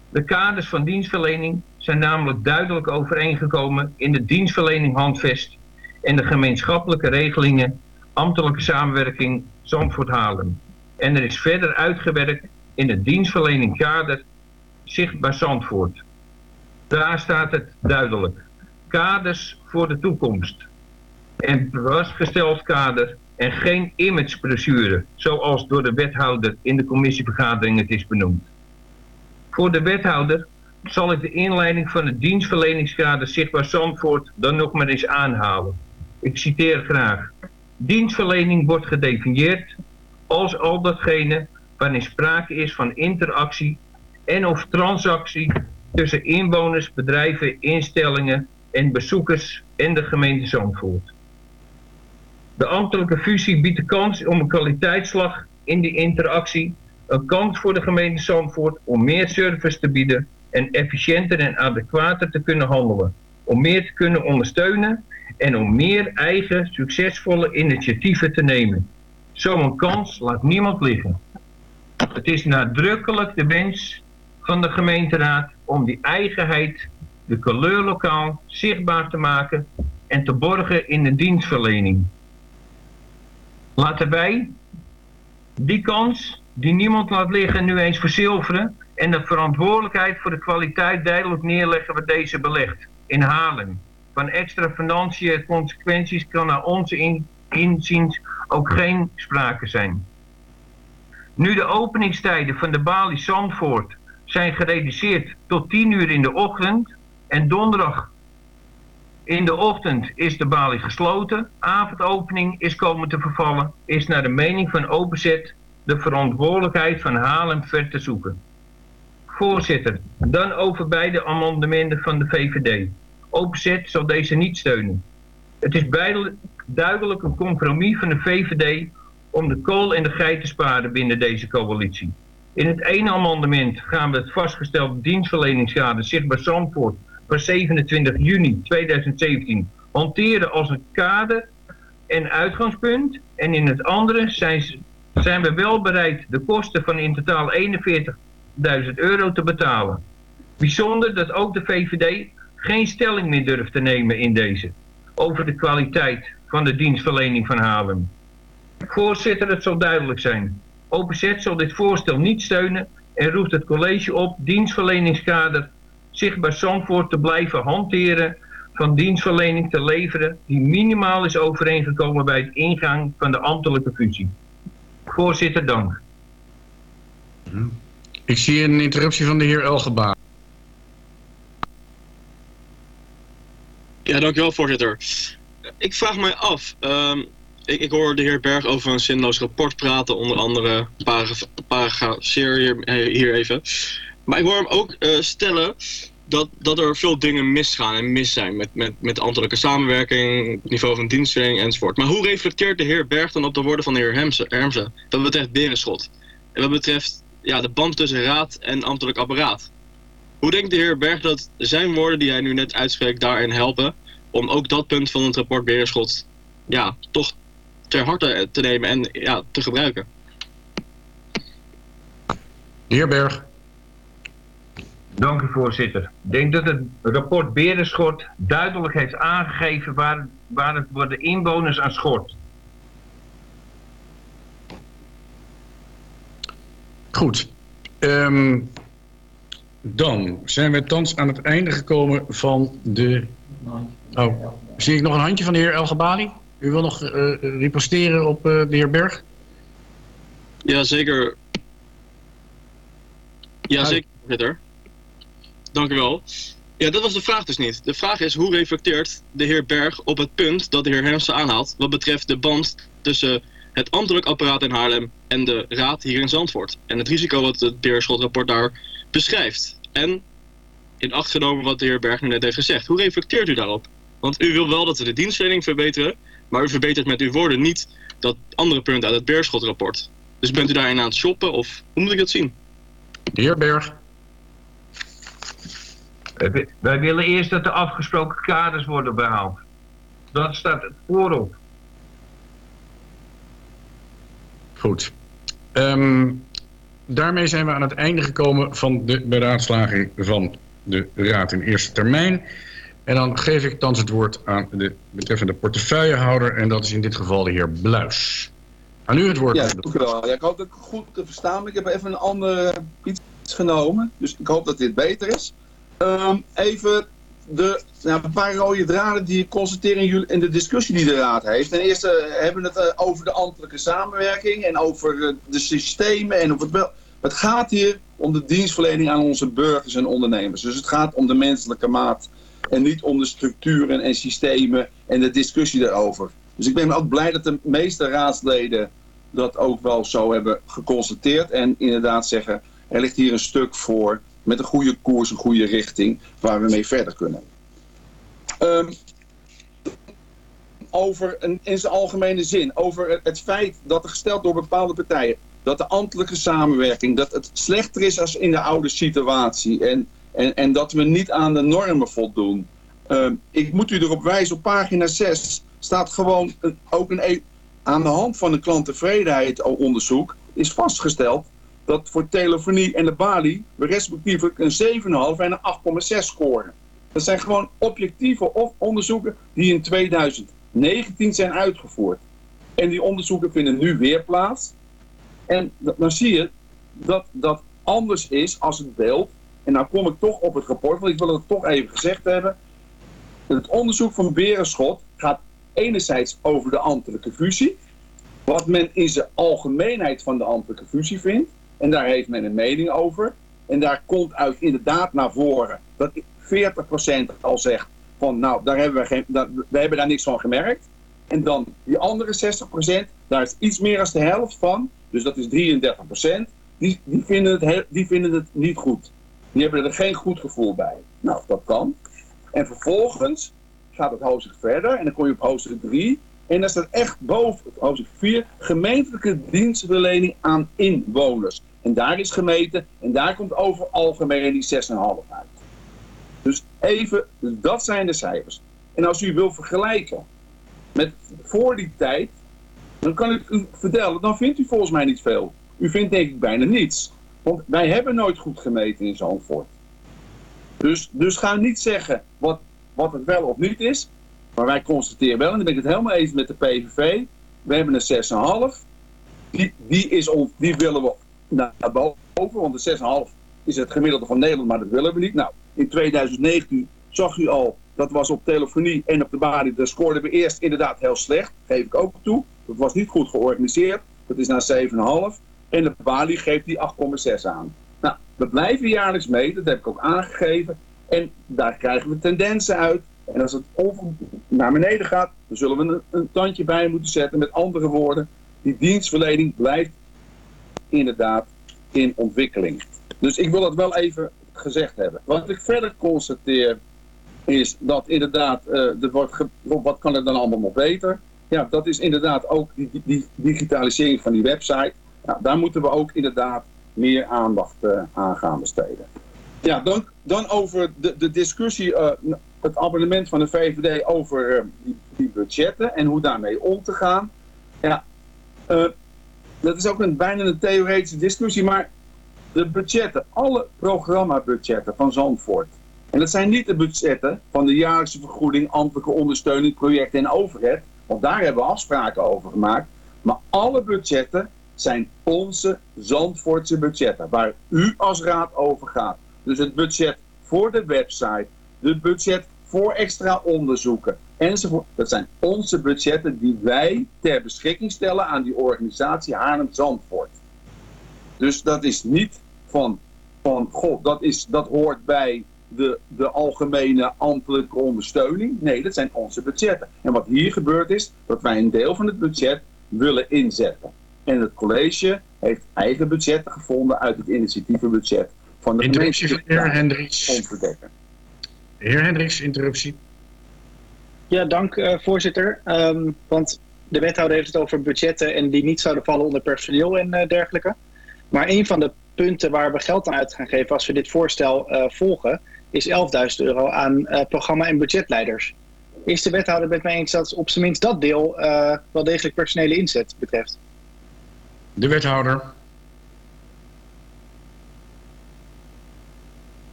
De kaders van dienstverlening zijn namelijk duidelijk overeengekomen in de dienstverlening handvest en de gemeenschappelijke regelingen ambtelijke samenwerking Zandvoort-Haarlem. En er is verder uitgewerkt in het dienstverlening kader zichtbaar Zandvoort. Daar staat het duidelijk. Kaders voor de toekomst. En vastgesteld kader en geen imagebrochure, zoals door de wethouder in de commissievergadering het is benoemd. Voor de wethouder zal ik de inleiding van het dienstverleningskader Zichtbaar Zandvoort dan nog maar eens aanhalen. Ik citeer graag. Dienstverlening wordt gedefinieerd als al datgene waarin sprake is van interactie en of transactie tussen inwoners, bedrijven, instellingen en bezoekers en de gemeente Zandvoort. De ambtelijke fusie biedt de kans om een kwaliteitsslag in die interactie, een kans voor de gemeente Zandvoort om meer service te bieden en efficiënter en adequater te kunnen handelen, om meer te kunnen ondersteunen en om meer eigen succesvolle initiatieven te nemen. Zo'n kans laat niemand liggen. Het is nadrukkelijk de wens van de gemeenteraad om die eigenheid, de kleur lokaal, zichtbaar te maken en te borgen in de dienstverlening. Laten wij die kans, die niemand laat liggen, nu eens verzilveren en de verantwoordelijkheid voor de kwaliteit duidelijk neerleggen wat deze belegt. In Haarlem. Van extra financiële consequenties kan naar onze in, inziens ook geen sprake zijn. Nu de openingstijden van de balie Zandvoort zijn gereduceerd tot 10 uur in de ochtend en donderdag in de ochtend is de balie gesloten, avondopening is komen te vervallen, is naar de mening van Openzet de verantwoordelijkheid van Haarlem ver te zoeken. Voorzitter, dan over beide amendementen van de VVD. Openzet zal deze niet steunen. Het is duidelijk een compromis van de VVD om de kool en de geit te sparen binnen deze coalitie. In het ene amendement gaan we het vastgestelde dienstverleningsschade zichtbaar Zandvoort van 27 juni 2017 hanteren als een kader en uitgangspunt. En in het andere zijn, zijn we wel bereid de kosten van in totaal 41.000 euro te betalen. Bijzonder dat ook de VVD geen stelling meer durft te nemen in deze. Over de kwaliteit van de dienstverlening van Haarlem. Voorzitter, het zal duidelijk zijn. OPZ zal dit voorstel niet steunen en roept het college op dienstverleningskader zichtbaar Zandvoort te blijven hanteren van dienstverlening te leveren die minimaal is overeengekomen bij het ingang van de ambtelijke fusie. Voorzitter, dank. Ik zie een interruptie van de heer Elgebaan. Ja, dankjewel voorzitter. Ik vraag mij af, ehm, ik, ik, hoor de heer Berg over een zinloos rapport praten, onder andere paragraafseer hier, hier even. Maar ik hoor hem ook uh, stellen dat, dat er veel dingen misgaan en mis zijn met, met, met ambtelijke samenwerking, niveau van dienstverlening enzovoort. Maar hoe reflecteert de heer Berg dan op de woorden van de heer Hermse, Hermse wat betreft Berenschot? En wat betreft ja, de band tussen raad en ambtelijk apparaat? Hoe denkt de heer Berg dat zijn woorden die hij nu net uitspreekt daarin helpen om ook dat punt van het rapport Berenschot ja, toch ter harte te nemen en ja, te gebruiken? De heer Berg. Dank u voorzitter. Ik denk dat het rapport Berenschot duidelijk heeft aangegeven waar, waar het voor de inwoners aan schort. Goed. Um, dan zijn we thans aan het einde gekomen van de... Oh, zie ik nog een handje van de heer Elgebali? U wil nog uh, riposteren op uh, de heer Berg? Ja, zeker. Ja, zeker, voorzitter. Dank u wel. Ja, dat was de vraag dus niet. De vraag is, hoe reflecteert de heer Berg op het punt dat de heer Hermsen aanhaalt... wat betreft de band tussen het ambtelijk apparaat in Haarlem en de raad hier in Zandvoort. En het risico wat het Beerschot-rapport daar beschrijft. En in acht genomen wat de heer Berg nu net heeft gezegd. Hoe reflecteert u daarop? Want u wil wel dat we de dienstverlening verbeteren... maar u verbetert met uw woorden niet dat andere punt uit het Beerschot-rapport. Dus bent u daarin aan het shoppen of hoe moet ik dat zien? De heer Berg. Wij willen eerst dat de afgesproken kaders worden behaald. Dat staat het voorop. Goed. Um, daarmee zijn we aan het einde gekomen van de beraadslaging van de Raad in eerste termijn. En dan geef ik thans het woord aan de betreffende portefeuillehouder. En dat is in dit geval de heer Bluis. Aan u het woord. Ja, dank u wel. Ik hoop dat ik goed te verstaan Ik heb even een ander iets genomen. Dus ik hoop dat dit beter is. Um, even de, nou, een paar rode draden die in, jullie, in de discussie die de Raad heeft. Ten eerste hebben we het uh, over de ambtelijke samenwerking en over uh, de systemen. En of het, het gaat hier om de dienstverlening aan onze burgers en ondernemers. Dus het gaat om de menselijke maat en niet om de structuren en systemen en de discussie daarover. Dus ik ben ook blij dat de meeste raadsleden dat ook wel zo hebben geconstateerd. En inderdaad zeggen, er ligt hier een stuk voor met een goede koers, een goede richting waar we mee verder kunnen. Um, over een, in zijn algemene zin, over het, feit dat er gesteld door bepaalde partijen dat de ambtelijke samenwerking, dat het slechter is als in de oude situatie en, en, en dat we niet aan de normen voldoen. Um, ik moet u erop wijzen, op pagina 6 staat gewoon ook een, e- aan de hand van een klanttevredenheid onderzoek is vastgesteld dat voor telefonie en de balie respectievelijk een 7,5 en een 8,6 scoren. Dat zijn gewoon objectieve onderzoeken die in 2019 zijn uitgevoerd. En die onderzoeken vinden nu weer plaats. En dan zie je dat, dat anders is als het beeld. En nou kom ik toch op het rapport, want ik wil het toch even gezegd hebben. Het onderzoek van Berenschot gaat enerzijds over de ambtelijke fusie. Wat men in zijn algemeenheid van de ambtelijke fusie vindt. En daar heeft men een mening over. En daar komt uit inderdaad naar voren dat 40% al zegt van nou, daar hebben we, geen, we hebben daar niks van gemerkt. En dan die andere 60%, daar is iets meer dan de helft van, dus dat is 33%, die, die, vinden het, die vinden het niet goed. Die hebben er geen goed gevoel bij. Nou, dat kan. En vervolgens gaat het hoofdstuk verder en dan kom je op hoofdstuk 3. En dan staat echt boven hoofdstuk 4 gemeentelijke dienstverlening aan inwoners. En daar is gemeten en daar komt over algemeen die 6,5 uit. Dus even, dat zijn de cijfers. En als u wil vergelijken met voor die tijd, dan kan ik u vertellen, dan vindt u volgens mij niet veel. U vindt denk ik bijna niets. Want wij hebben nooit goed gemeten in Zandvoort. Dus, dus ga niet zeggen wat, wat het wel of niet is. Maar wij constateren wel, en dan ben ik het helemaal eens met de PVV. We hebben een 6,5. Die, die, is die willen we naar boven. Want de 6,5 is het gemiddelde van Nederland, maar dat willen we niet. Nou, in 2019 zag u al, dat was op telefonie en op de balie, daar scoorden we eerst inderdaad heel slecht. Geef ik ook toe. Dat was niet goed georganiseerd. Dat is naar 7,5. En de balie geeft die 8,6 aan. Nou, we blijven jaarlijks meten, dat heb ik ook aangegeven. En daar krijgen we tendensen uit. En als het naar beneden gaat, dan zullen we een, een tandje bij moeten zetten. Met andere woorden, die dienstverlening blijft inderdaad in ontwikkeling. Dus ik wil dat wel even gezegd hebben. Wat ik verder constateer is dat inderdaad, er wordt wat kan er dan allemaal nog beter? Ja, dat is inderdaad ook die, digitalisering van die website. Nou, daar moeten we ook inderdaad meer aandacht uh, aan gaan besteden. Ja, dan, dan over de, de discussie, uh, het abonnement van de VVD over die, budgetten en hoe daarmee om te gaan. Ja, dat is ook een, bijna een theoretische discussie, maar de budgetten, alle programmabudgetten van Zandvoort. En dat zijn niet de budgetten van de jaarlijkse vergoeding, ambtelijke ondersteuning, projecten en overheid. Want daar hebben we afspraken over gemaakt. Maar alle budgetten zijn onze Zandvoortse budgetten. Waar u als raad over gaat. Dus het budget voor de website. Het budget voor extra onderzoeken. Enzovoort. Dat zijn onze budgetten die wij ter beschikking stellen aan die organisatie Haarlem Zandvoort. Dus dat is niet van, van god, dat, is, dat hoort bij de, de algemene ambtelijke ondersteuning. Nee, dat zijn onze budgetten. En wat hier gebeurt is dat wij een deel van het budget willen inzetten. En het college heeft eigen budgetten gevonden uit het initiatievenbudget van de interruptie. Van heer Hendricks. Heer Hendricks, interruptie. Ja, dank uh, voorzitter. Um, want de wethouder heeft het over budgetten en die niet zouden vallen onder personeel en uh, dergelijke. Maar een van de punten waar we geld aan uit gaan geven als we dit voorstel uh, volgen, is 11.000 euro aan programma- en budgetleiders. Is de wethouder met mij eens dat op zijn minst dat deel wel degelijk personele inzet betreft? De wethouder.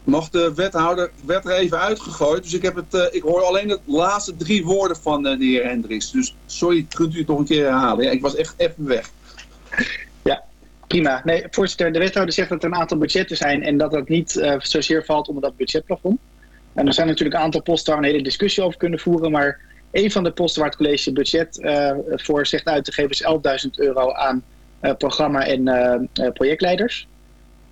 Nog de wethouder werd er even uitgegooid, dus ik, heb het, ik hoor alleen de laatste drie woorden van de heer Hendricks. Dus sorry, kunt u het nog een keer herhalen? Ja, ik was echt even weg. Prima. Nee, voorzitter, de wethouder zegt dat er een aantal budgetten zijn en dat dat niet uh, zozeer valt onder dat budgetplafond. En er zijn natuurlijk een aantal posten waar we een hele discussie over kunnen voeren, maar een van de posten waar het college budget voor zegt uit te geven is 11.000 euro aan programma- en projectleiders.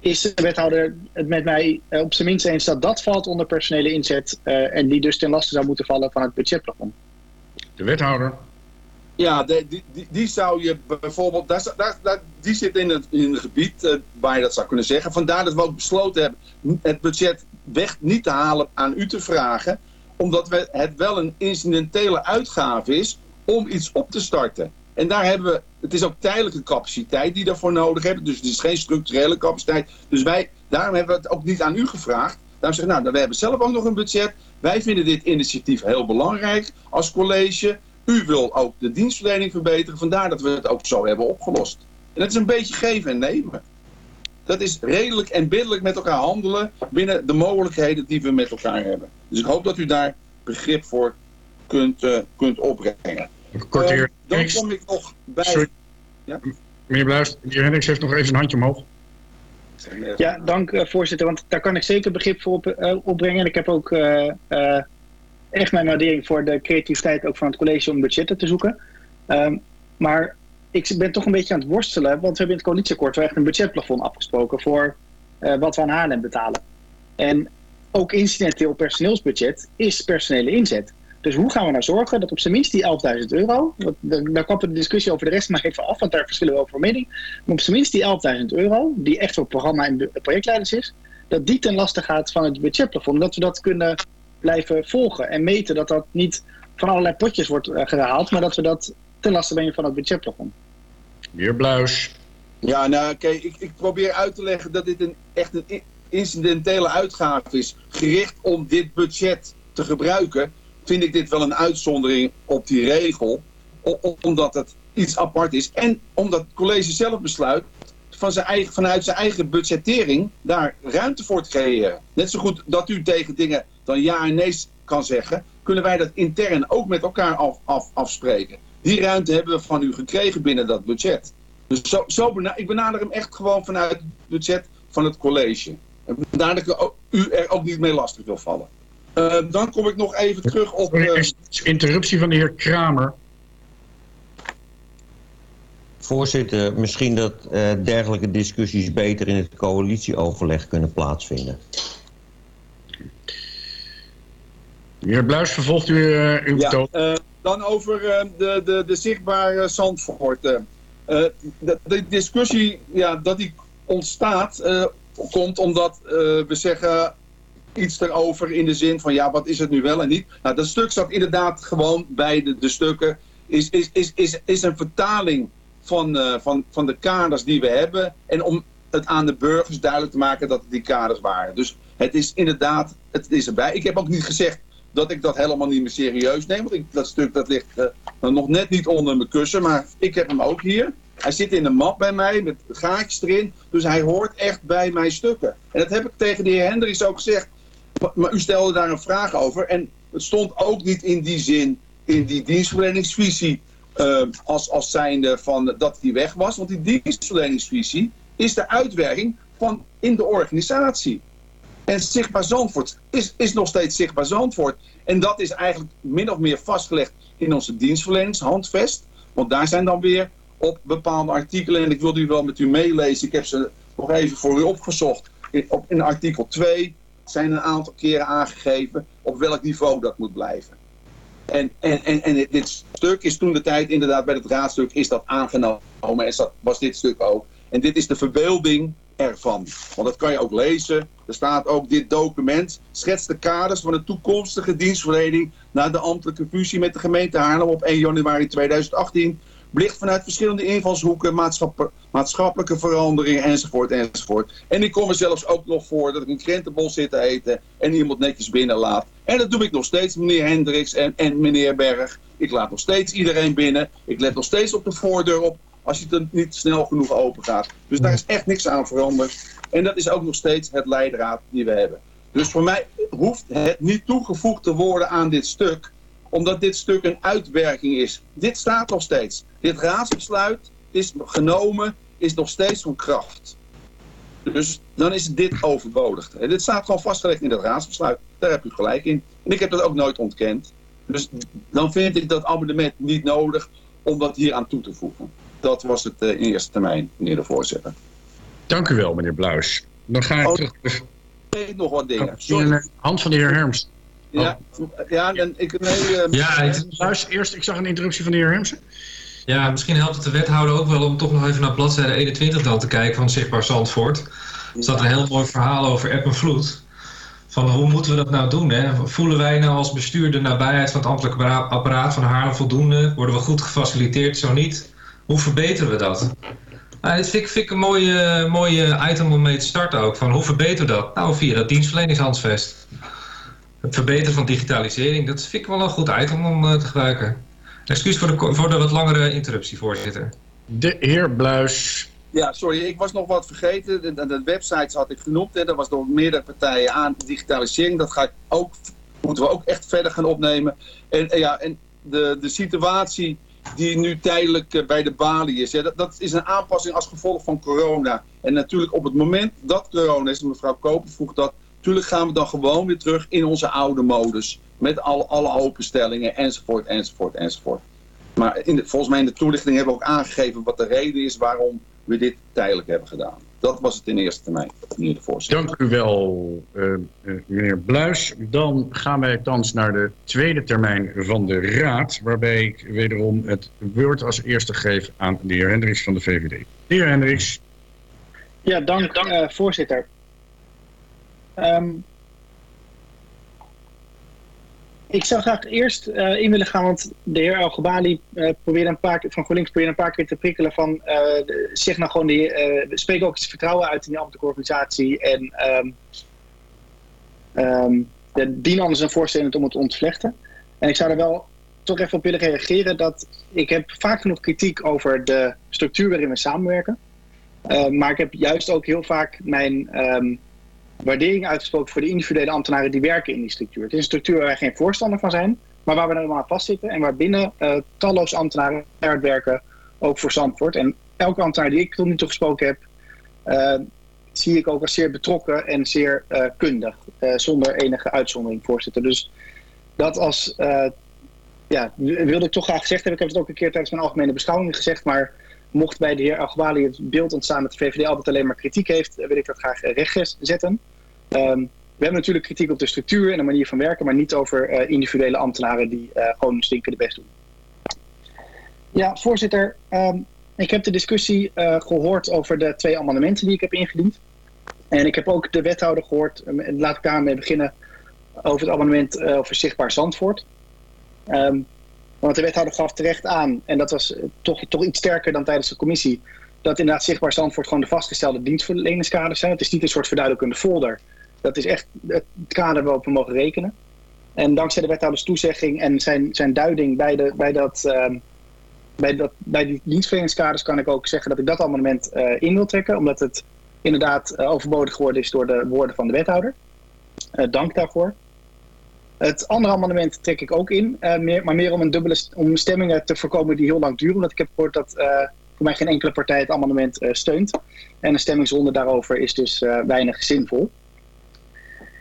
Is de wethouder het met mij op zijn minst eens dat dat valt onder personele inzet en die dus ten laste zou moeten vallen van het budgetplafond? De wethouder. Ja, die, die, die zou je bijvoorbeeld, daar, daar, daar, die zit in het, in het gebied uh, waar je dat zou kunnen zeggen. Vandaar dat we ook besloten hebben het budget weg niet te halen aan u te vragen. Omdat we, het wel een incidentele uitgave is om iets op te starten. En daar hebben we, het is ook tijdelijke capaciteit die daarvoor nodig hebben. Dus het is geen structurele capaciteit. Dus wij, daarom hebben we het ook niet aan u gevraagd. Daarom zeggen we, nou, we hebben zelf ook nog een budget. Wij vinden dit initiatief heel belangrijk als college. U wil ook de dienstverlening verbeteren, vandaar dat we het ook zo hebben opgelost. En dat is een beetje geven en nemen. Dat is redelijk en biddelijk met elkaar handelen binnen de mogelijkheden die we met elkaar hebben. Dus ik hoop dat u daar begrip voor kunt, uh, kunt opbrengen. Kort heer. Uh, dan kom ik nog bij... Sorry. Ja? Meneer Bluis, de heer Hendricks heeft nog even een handje omhoog. Ja, dank uh, voorzitter, want daar kan ik zeker begrip voor op, uh, opbrengen. En ik heb ook uh, echt mijn waardering voor de creativiteit ook van het college om budgetten te zoeken. Um, maar ik ben toch een beetje aan het worstelen, want we hebben in het coalitieakkoord echt een budgetplafond afgesproken voor wat we aan Haarlem betalen. En ook incidenteel personeelsbudget is personele inzet. Dus hoe gaan we nou zorgen dat op zijn minst die 11.000 euro, daar kwam de discussie over de rest maar even af, want daar verschillen we over van mening, maar op zijn minst die 11.000 euro, die echt voor programma en projectleiders is, dat die ten laste gaat van het budgetplafond. Dat we dat kunnen blijven volgen en meten, dat dat niet van allerlei potjes wordt gehaald, maar dat we dat ten laste brengen van het budgetplafond. Meneer Bluis. Ja, nou kijk, ik, ik probeer uit te leggen dat dit een, echt een incidentele uitgave is, gericht om dit budget te gebruiken vind ik dit wel een uitzondering op die regel. Omdat het iets apart is. En omdat het college zelf besluit van zijn eigen, vanuit zijn eigen budgettering daar ruimte voor te creëren. Net zo goed dat u tegen dingen dan ja en nee kan zeggen, kunnen wij dat intern ook met elkaar af, af, afspreken. Die ruimte hebben we van u gekregen binnen dat budget. Dus zo, zo ik benader hem echt gewoon vanuit het budget van het college. En benader ik u er ook niet mee lastig wil vallen. Uh, dan kom ik nog even terug op... Uh... Interruptie van de heer Kramer. Voorzitter, misschien dat uh, dergelijke discussies beter in het coalitieoverleg kunnen plaatsvinden. Meneer Bluis, vervolgt u uw ja, dan over de, de, de zichtbare Zandvoort. de, de, discussie ja, dat die ontstaat, komt omdat we zeggen iets erover in de zin van ja, wat is het nu wel en niet. Nou, dat stuk zat inderdaad gewoon bij de, de stukken. Is, is, is, is, is een vertaling van, uh, van, van de kaders die we hebben. En om het aan de burgers duidelijk te maken dat het die kaders waren. Dus het is inderdaad, het is erbij. Ik heb ook niet gezegd dat ik dat helemaal niet meer serieus neem. Want ik, dat stuk dat ligt uh, nog net niet onder mijn kussen. Maar ik heb hem ook hier. Hij zit in een map bij mij met gaatjes erin. Dus hij hoort echt bij mijn stukken. En dat heb ik tegen de heer Hendricks ook gezegd. Maar u stelde daar een vraag over. En het stond ook niet in die zin in die dienstverleningsvisie uh, als, als zijnde van dat die weg was. Want die dienstverleningsvisie is de uitwerking van in de organisatie. En Zichtbaar Zandvoort is, is nog steeds Zichtbaar Zandvoort. En dat is eigenlijk min of meer vastgelegd in onze dienstverleningshandvest. Want daar zijn dan weer op bepaalde artikelen, en ik wilde u wel met u meelezen, ik heb ze nog even voor u opgezocht. In, in artikel 2 zijn een aantal keren aangegeven op welk niveau dat moet blijven. En, en, en, en dit stuk is toen de tijd inderdaad bij het raadstuk is dat aangenomen en was dit stuk ook. En dit is de verbeelding ervan. Want dat kan je ook lezen. Er staat ook dit document schetst de kaders van de toekomstige dienstverlening na de ambtelijke fusie met de gemeente Haarlem op 1 januari 2018 Blikt vanuit verschillende invalshoeken, maatschappelijke veranderingen enzovoort enzovoort. En ik kom er zelfs ook nog voor dat ik een krentenbol zit te eten en iemand netjes binnenlaat. En dat doe ik nog steeds, meneer Hendricks en, en meneer Berg. Ik laat nog steeds iedereen binnen. Ik let nog steeds op de voordeur op als je het niet snel genoeg open gaat. Dus daar is echt niks aan veranderd. En dat is ook nog steeds het leidraad die we hebben. Dus voor mij hoeft het niet toegevoegd te worden aan dit stuk omdat dit stuk een uitwerking is. Dit staat nog steeds. Dit raadsbesluit is genomen, is nog steeds van kracht. Dus dan is dit overbodig. dit staat gewoon vastgelegd in het raadsbesluit. Daar heb u gelijk in. En ik heb dat ook nooit ontkend. Dus dan vind ik dat amendement niet nodig om dat hier aan toe te voegen. Dat was het uh, in eerste termijn, meneer de voorzitter. Dank u wel, meneer Bluis. Dan ga ik oh, terug... Ik weet nog wat dingen. Sorry. Hand van de heer Herms. Ja, ja en ik... Nee, uh, ja, ik, luister, eerst, ik zag een interruptie van de heer Hermsen. Ja, misschien helpt het de wethouder ook wel om toch nog even naar bladzijde 21 dan te kijken van Zichtbaar Zandvoort. Er staat een heel mooi verhaal over App en Vloed. Van hoe moeten we dat nou doen? Hè? Voelen wij nou als bestuur de nabijheid van het ambtelijk apparaat van Haarlem voldoende? Worden we goed gefaciliteerd, zo niet? Hoe verbeteren we dat? Nou, dit vind ik, vind ik een mooie, mooie item om mee te starten ook. Van hoe verbeteren we dat? Nou, via dat dienstverleningshandvest het verbeteren van digitalisering, dat vind ik wel een goed item om uh, te gebruiken. Excuus voor de, voor de wat langere interruptie, voorzitter. De heer Bluis. Ja, sorry, ik was nog wat vergeten. De, de, websites had ik genoemd. Hè. Dat was door meerdere partijen aan digitalisering. Dat ga ik ook, moeten we ook echt verder gaan opnemen. En, en ja, en de, de situatie die nu tijdelijk eh, bij de balie is. Ja, dat, dat is een aanpassing als gevolg van corona. En natuurlijk op het moment dat corona is, mevrouw Koper vroeg dat, natuurlijk gaan we dan gewoon weer terug in onze oude modus. Met alle, alle openstellingen enzovoort, enzovoort, enzovoort. Maar in de, volgens mij in de toelichting hebben we ook aangegeven wat de reden is waarom we dit tijdelijk hebben gedaan. Dat was het in eerste termijn, meneer de voorzitter. Dank u wel, uh, meneer Bluis. Dan gaan wij thans naar de tweede termijn van de Raad, waarbij ik wederom het woord als eerste geef aan de heer Hendricks van de VVD. De heer Hendricks. Ja, dank, dank. Uh, voorzitter. Um, ik zou graag eerst uh, in willen gaan, want de heer El Gabali uh, probeerde een paar keer, van GroenLinks probeerde een paar keer te prikkelen van uh, zeg nou gewoon, die, spreek ook eens vertrouwen uit in die ambtelijke organisatie en um, um, dien anders een voorstelling om het te ontvlechten. En ik zou er wel toch even op willen reageren dat ik heb vaak genoeg kritiek over de structuur waarin we samenwerken. maar ik heb juist ook heel vaak mijn waardering uitgesproken voor de individuele ambtenaren die werken in die structuur. Het is een structuur waar wij geen voorstander van zijn, maar waar we helemaal aan vastzitten en waarbinnen uh, talloze ambtenaren hard werken, ook voor Zandvoort. En elke ambtenaar die ik tot nu toe gesproken heb, uh, zie ik ook als zeer betrokken en zeer uh, kundig, zonder enige uitzondering, voorzitter. Dus dat als, ja, wilde ik toch graag gezegd hebben. Ik heb het ook een keer tijdens mijn algemene beschouwing gezegd, maar mocht bij de heer Agbali het beeld ontstaan dat de VVD altijd alleen maar kritiek heeft, wil ik dat graag recht zetten. Um, we hebben natuurlijk kritiek op de structuur en de manier van werken, maar niet over uh, individuele ambtenaren die uh, gewoon hun stinkende best doen. Ja, voorzitter, um, ik heb de discussie uh, gehoord over de twee amendementen die ik heb ingediend. En ik heb ook de wethouder gehoord, laat ik daarmee beginnen, over het amendement over zichtbaar Zandvoort. Um, want de wethouder gaf terecht aan, en dat was toch, toch iets sterker dan tijdens de commissie, dat inderdaad zichtbaar Zandvoort gewoon de vastgestelde dienstverleningskaders zijn. Het is niet een soort verduidelijkende folder. Dat is echt het kader waarop we mogen rekenen. En dankzij de wethouders toezegging en zijn, zijn duiding bij, de, bij, dat, uh, bij, dat, bij die dienstverleningskaders kan ik ook zeggen dat ik dat amendement uh, in wil trekken. Omdat het inderdaad uh, overbodig geworden is door de woorden van de wethouder. Eh, dank daarvoor. Het andere amendement trek ik ook in, meer, maar meer om, een dubbele, om stemmingen te voorkomen die heel lang duren. Omdat ik heb gehoord dat voor mij geen enkele partij het amendement steunt. En een stemming zonder daarover is dus weinig zinvol.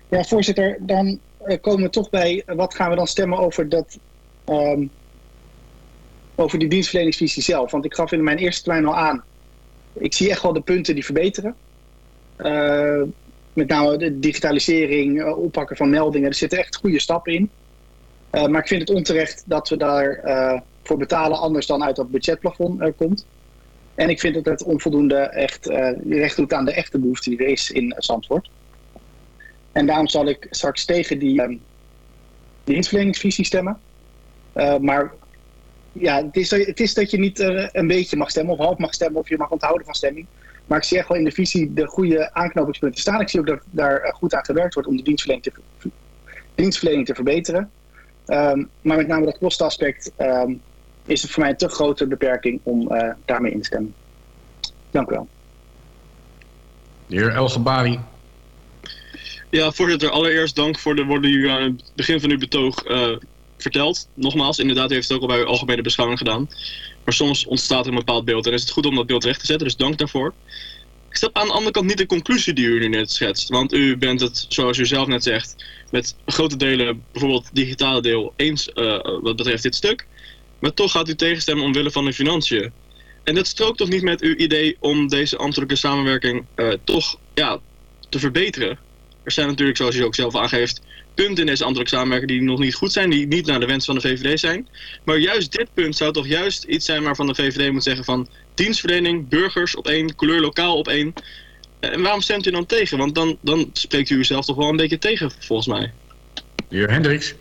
Ja, voorzitter, dan komen we toch bij wat gaan we dan stemmen over dat. Um, over die dienstverleningsvisie zelf. Want ik gaf in mijn eerste termijn al aan. Ik zie echt wel de punten die verbeteren. Met name de digitalisering, uh, oppakken van meldingen. Er zitten echt goede stappen in. maar ik vind het onterecht dat we daar voor betalen anders dan uit dat budgetplafond komt. En ik vind dat het onvoldoende echt recht doet aan de echte behoefte die er is in Zandvoort. En daarom zal ik straks tegen die um, dienstverleningsvisie stemmen. Maar ja, het is, het is dat je niet een beetje mag stemmen of half mag stemmen of je mag onthouden van stemming. Maar ik zie echt wel in de visie de goede aanknopingspunten staan. Ik zie ook dat daar goed aan gewerkt wordt om de dienstverlening te, dienstverlening te verbeteren. Um, maar met name dat kostenaspect um, is het voor mij een te grote beperking om daarmee in te stemmen. Dank u wel. De heer El Gabari. Ja, voorzitter, allereerst dank voor de woorden die u aan het begin van uw betoog uh, vertelt. Nogmaals, inderdaad, u heeft het ook al bij uw algemene beschouwing gedaan. Maar soms ontstaat er een bepaald beeld en is het goed om dat beeld recht te zetten, dus dank daarvoor. Ik snap aan de andere kant niet de conclusie die u nu net schetst. Want u bent het, zoals u zelf net zegt, met grote delen, bijvoorbeeld het digitale deel, eens uh, wat betreft dit stuk. Maar toch gaat u tegenstemmen omwille van de financiën. En dat strookt toch niet met uw idee om deze ambtelijke samenwerking uh, toch ja, te verbeteren? Er zijn natuurlijk, zoals u ook zelf aangeeft, punten in deze ambtelijke samenwerking die nog niet goed zijn, die niet naar de wens van de VVD zijn. Maar juist dit punt zou toch juist iets zijn waarvan de VVD moet zeggen van dienstverlening, burgers op één, kleur lokaal op één. En waarom stemt u dan tegen? Want dan, dan spreekt u uzelf toch wel een beetje tegen, volgens mij. De heer Hendricks.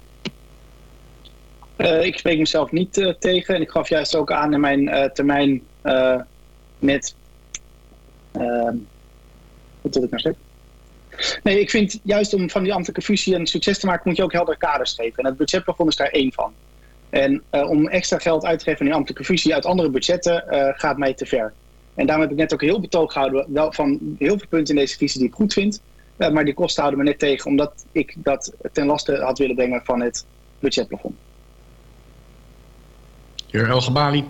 Uh, ik spreek mezelf niet uh, tegen. En ik gaf juist ook aan in mijn uh, termijn met... wat wil ik nou zeggen? Nee, ik vind juist om van die ambtelijke fusie een succes te maken, moet je ook helder kaders geven. En het budgetplafond is daar één van. En uh, om extra geld uit te geven aan die ambtelijke fusie uit andere budgetten uh, gaat mij te ver. En daarom heb ik net ook heel betoog gehouden wel van heel veel punten in deze visie die ik goed vind. Uh, maar die kosten houden me net tegen, omdat ik dat ten laste had willen brengen van het budgetplafond. heer El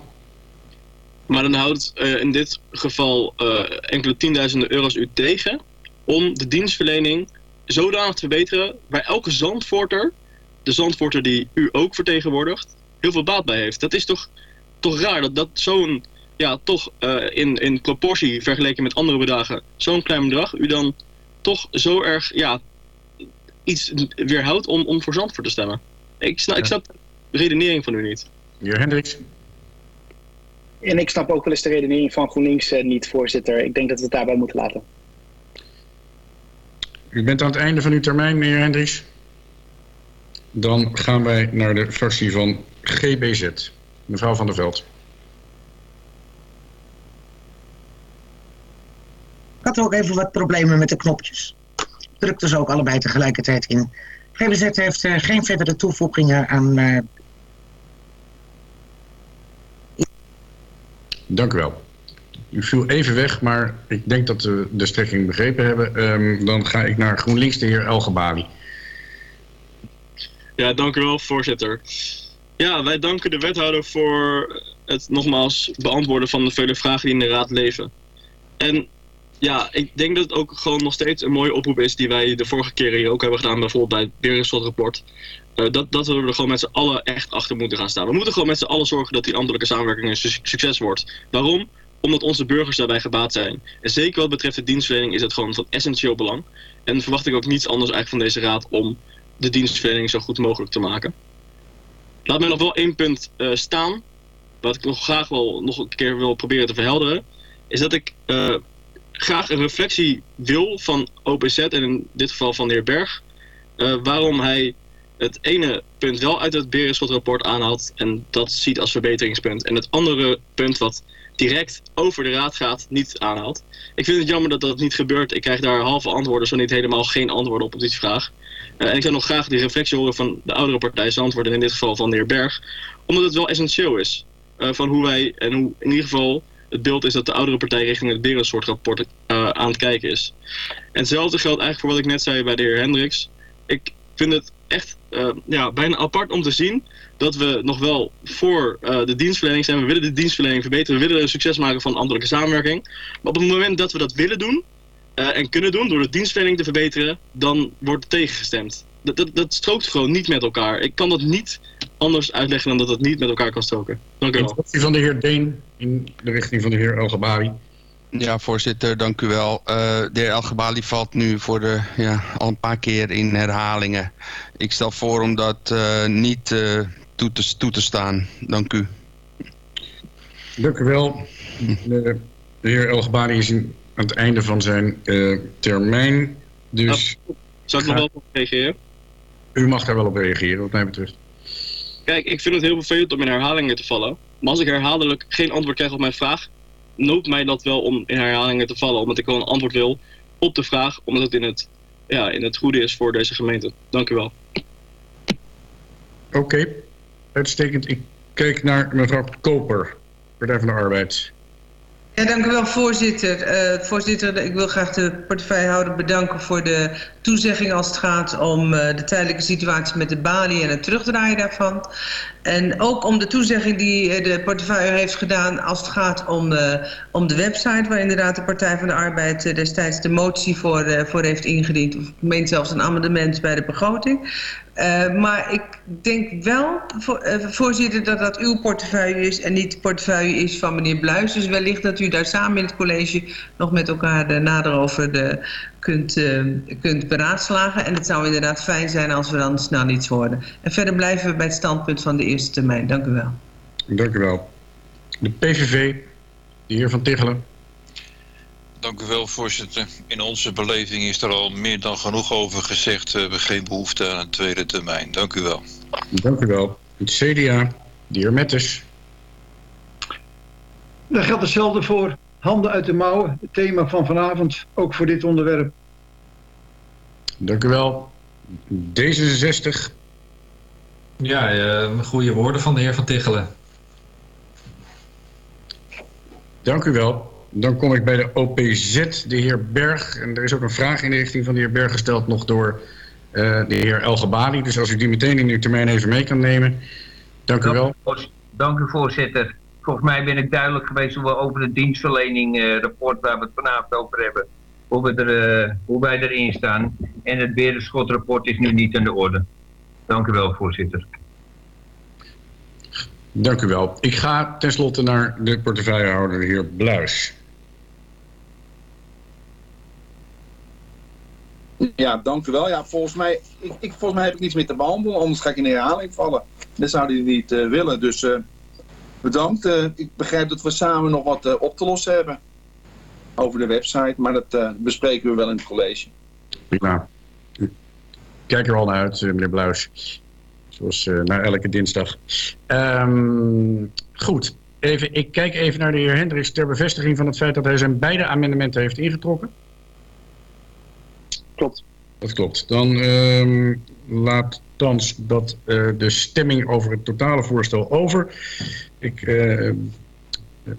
Maar dan houdt uh, in dit geval uh, enkele tienduizenden euro's u tegen om de dienstverlening zodanig te verbeteren waar elke Zandvoorter, de Zandvoorter die u ook vertegenwoordigt, heel veel baat bij heeft. Dat is toch, toch raar dat, dat zo'n, ja, toch uh, in, in proportie vergeleken met andere bedragen, zo'n klein bedrag u dan toch zo erg, ja, iets weerhoudt om, om voor Zandvoort te stemmen. Ik snap, ja. ik snap de redenering van u niet. Meneer Hendricks. En ik snap ook wel eens de redenering van GroenLinks uh, niet, voorzitter. Ik denk dat we het daarbij moeten laten. U bent aan het einde van uw termijn, meneer Hendricks. Dan gaan wij naar de fractie van GBZ. Mevrouw van der Veld. Ik had ook even wat problemen met de knopjes. Ik drukte ze ook allebei tegelijkertijd in. GBZ heeft uh, geen verdere toevoegingen aan... Uh... Dank u wel. U viel even weg, maar ik denk dat we de strekking begrepen hebben. Um, dan ga ik naar GroenLinks, de heer Elgebali. Ja, dank u wel, voorzitter. Ja, wij danken de wethouder voor het nogmaals beantwoorden van de vele vragen die in de raad leven. En ja, ik denk dat het ook gewoon nog steeds een mooie oproep is die wij de vorige keren hier ook hebben gedaan, bijvoorbeeld bij het Berenschot-rapport. Uh, dat, dat we er gewoon met z'n allen echt achter moeten gaan staan. We moeten gewoon met z'n allen zorgen dat die ambtelijke samenwerking een succes wordt. Waarom? Omdat onze burgers daarbij gebaat zijn. En zeker wat betreft de dienstverlening is het gewoon van essentieel belang. En verwacht ik ook niets anders eigenlijk van deze raad om de dienstverlening zo goed mogelijk te maken. Laat mij nog wel één punt uh, staan, wat ik nog graag wel nog een keer wil proberen te verhelderen. Is dat ik uh, graag een reflectie wil van OPZ en in dit geval van de heer Berg. Uh, waarom hij het ene punt wel uit het Berenschot-rapport aanhaalt en dat ziet als verbeteringspunt. En het andere punt wat direct over de raad gaat, niet aanhaalt. Ik vind het jammer dat dat niet gebeurt. Ik krijg daar halve antwoorden, zo niet helemaal geen antwoorden op op deze vraag. Uh, en ik zou nog graag die reflectie horen van de oudere partij, zijn antwoorden in dit geval van de heer Berg. Omdat het wel essentieel is uh, van hoe wij, en hoe in ieder geval het beeld is dat de oudere partij richting het Berensoortrapport uh, aan het kijken is. En hetzelfde geldt eigenlijk voor wat ik net zei bij de heer Hendricks. Ik vind het echt uh, ja, bijna apart om te zien dat we nog wel voor uh, de dienstverlening zijn. We willen de dienstverlening verbeteren. We willen een succes maken van ambtelijke samenwerking. Maar op het moment dat we dat willen doen uh, en kunnen doen door de dienstverlening te verbeteren, dan wordt er tegengestemd. Dat, dat, dat strookt gewoon niet met elkaar. Ik kan dat niet anders uitleggen dan dat het niet met elkaar kan stroken. Dank u wel. van de heer Deen in de richting van de heer Elgebari. Ja, voorzitter, dank u wel. Uh, de heer Elgebali valt nu voor de, ja, al een paar keer in herhalingen. Ik stel voor om dat uh, niet uh, toe, te, toe te staan. Dank u. Dank u wel. De, de heer Elgebali is in, aan het einde van zijn termijn. Dus... Zal ik nog wel op reageren? U mag daar wel op reageren, wat mij betreft. Kijk, ik vind het heel vervelend om in herhalingen te vallen. Maar als ik herhaaldelijk geen antwoord krijg op mijn vraag, noopt mij dat wel om in herhalingen te vallen. Omdat ik wel een antwoord wil op de vraag, omdat het in het, ja, in het goede is voor deze gemeente. Dank u wel. Oké, okay. uitstekend. Ik kijk naar mevrouw Koper, Partij van de Arbeid. Ja, dank u wel, voorzitter. Uh, voorzitter, ik wil graag de portefeuillehouder bedanken voor de toezegging als het gaat om uh, de tijdelijke situatie met de balie en het terugdraaien daarvan. En ook om de toezegging die de portefeuille heeft gedaan als het gaat om de, om de website... waar inderdaad de Partij van de Arbeid destijds de motie voor, voor heeft ingediend. Of ik meen zelfs een amendement bij de begroting. Maar ik denk wel, voor, voorzitter, dat dat uw portefeuille is... en niet de portefeuille is van meneer Bluis. Dus wellicht dat u daar samen in het college nog met elkaar de, nader over de, kunt, uh, kunt beraadslagen. En het zou inderdaad fijn zijn als we dan snel iets horen. En verder blijven we bij het standpunt van de eerste termijn. Dank u wel. Dank u wel. De PVV, de heer Van Tichelen. Dank u wel, voorzitter. In onze beleving is er al meer dan genoeg over gezegd. We hebben geen behoefte aan een tweede termijn. Dank u wel. Dank u wel. Het CDA, de heer Metters. Daar geldt hetzelfde voor. Handen uit de mouwen, het thema van vanavond, ook voor dit onderwerp. Dank u wel. D66. Ja, uh, goede woorden van de heer Van Tichelen. Dank u wel. Dan kom ik bij de OPZ, de heer Berg. En er is ook een vraag in de richting van de heer Berg gesteld nog door uh, de heer Elgebali. Dus als u die meteen in uw termijn even mee kan nemen. Dank u wel. Dank u voorzitter. Volgens mij ben ik duidelijk geweest hoe we over de dienstverlening eh, rapport waar we het vanavond over hebben. Hoe, we er, eh, hoe wij erin staan. En het beheerschotrapport is nu niet aan de orde. Dank u wel voorzitter. Dank u wel. Ik ga tenslotte naar de portefeuillehouder, de heer Bluis. Ja, dank u wel. Ja, volgens, mij, ik, ik, volgens mij heb ik niets meer te behandelen, anders ga ik in herhaling vallen. Dat zouden jullie niet eh, willen, dus eh, bedankt. Eh, ik begrijp dat we samen nog wat eh, op te lossen hebben over de website, maar dat eh, bespreken we wel in het college. Prima. Kijk er al naar uit, meneer Bluis. Zoals eh, naar elke dinsdag. Ehm, goed. Even, ik kijk even naar de heer Hendricks ter bevestiging van het feit dat hij zijn beide amendementen heeft ingetrokken. Klopt. Dat klopt. Dan ehm, laat thans dat, eh, de stemming over het totale voorstel over. Ik eh,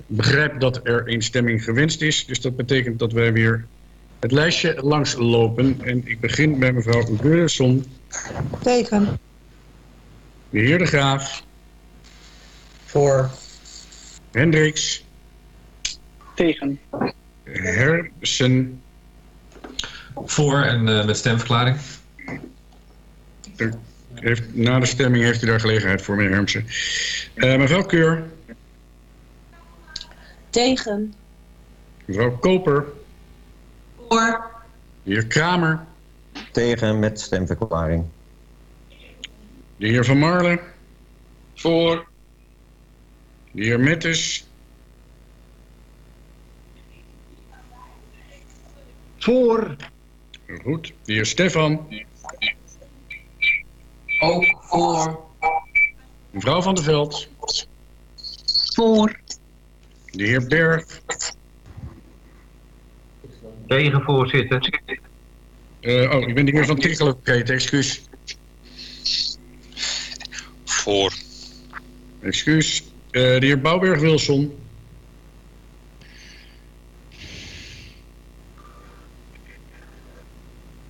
begrijp dat er een stemming gewenst is. Dus dat betekent dat wij weer het lijstje langs lopen. En ik begin bij mevrouw Geurisson. Tegen. De heer De Graaf. Voor. Hendricks. Tegen. Hersen. Voor en eh, met stemverklaring. Er heeft, na de stemming heeft u daar gelegenheid voor, meneer Hermsen. Eh, mevrouw Keur. Tegen. Mevrouw Koper. Voor. De heer Kramer. Tegen met stemverklaring. De heer Van Marlen. Voor. De heer Mettes. Voor. Goed. De heer Stefan. Ook voor. Mevrouw van der Veld. Voor. De heer Berg. Tegen voorzitter. Eh, oh, ik ben de heer Van Tichelen vergeten, excuus. Voor. Excuus. Eh, de heer Bouwberg-Wilson.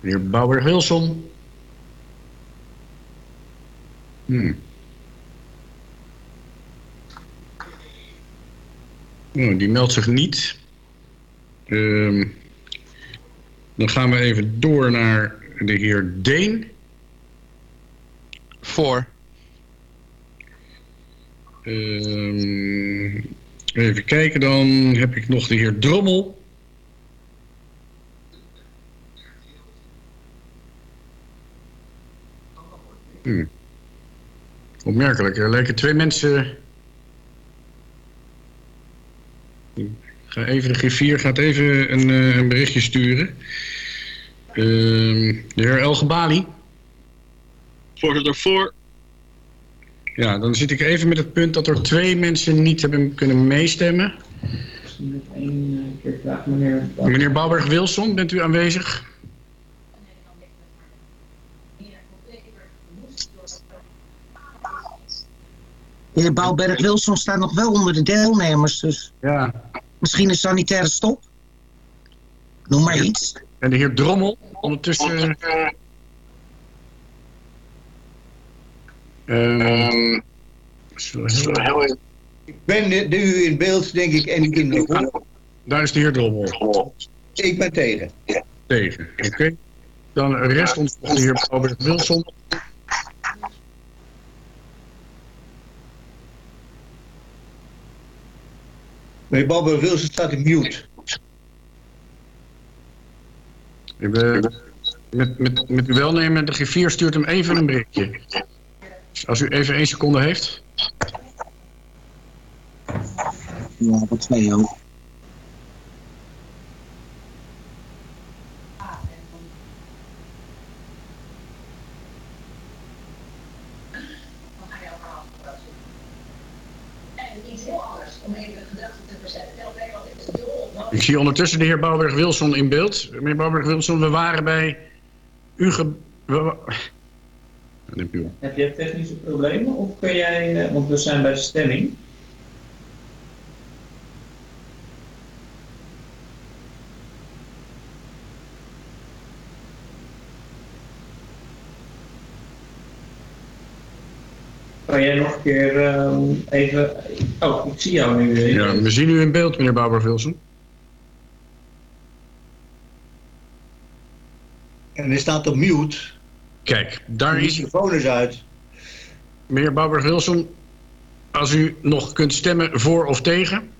De heer Bouwberg-Wilson. Hmm. Nou, die meldt zich niet. Ehm, dan gaan we even door naar de heer Deen. Voor. Ehm, even kijken, dan heb ik nog de heer Drommel. Hmm. Opmerkelijk, er lijken twee mensen... Ga even, de G4 gaat even een, eh, een berichtje sturen. Ehm, de heer Elgebali. Voorzitter, voor. Ja, dan zit ik even met het punt dat er twee mensen niet hebben kunnen meestemmen. Meneer Bouwberg-Wilson, bent u aanwezig? De heer Bouwberg-Wilson staat nog wel onder de deelnemers, dus Ja. misschien een sanitaire stop. Noem maar iets. En de heer Drommel, ondertussen... Ehm, zo heel- Ik ben nu in beeld, denk ik, en in de groep. Daar is de heer Drommel. Ik ben tegen. Tegen, oké. Dan rest ons de heer Bouwberg-Wilson. Meneer Babber Wilson staat in mute. Ik ben- Met, met, met uw welnemen, de G4 stuurt hem even een berichtje. Als u even één seconde heeft. Ja, dat twee ook. Ik zie ondertussen de heer Bouwberg-Wilson in beeld. Meneer Bouwberg-Wilson, we waren bij u... Ge... we. Heb jij technische problemen of kun jij, eh, want we zijn bij de stemming. Kan jij nog een keer ehm, even... Oh, ik zie jou nu. Ja, we zien u in beeld, meneer Bouwer-Wilson. En hij staat op mute. Kijk, daar De is... microfoon is uit. Meneer Bouwer-Wilson, als u nog kunt stemmen voor of tegen...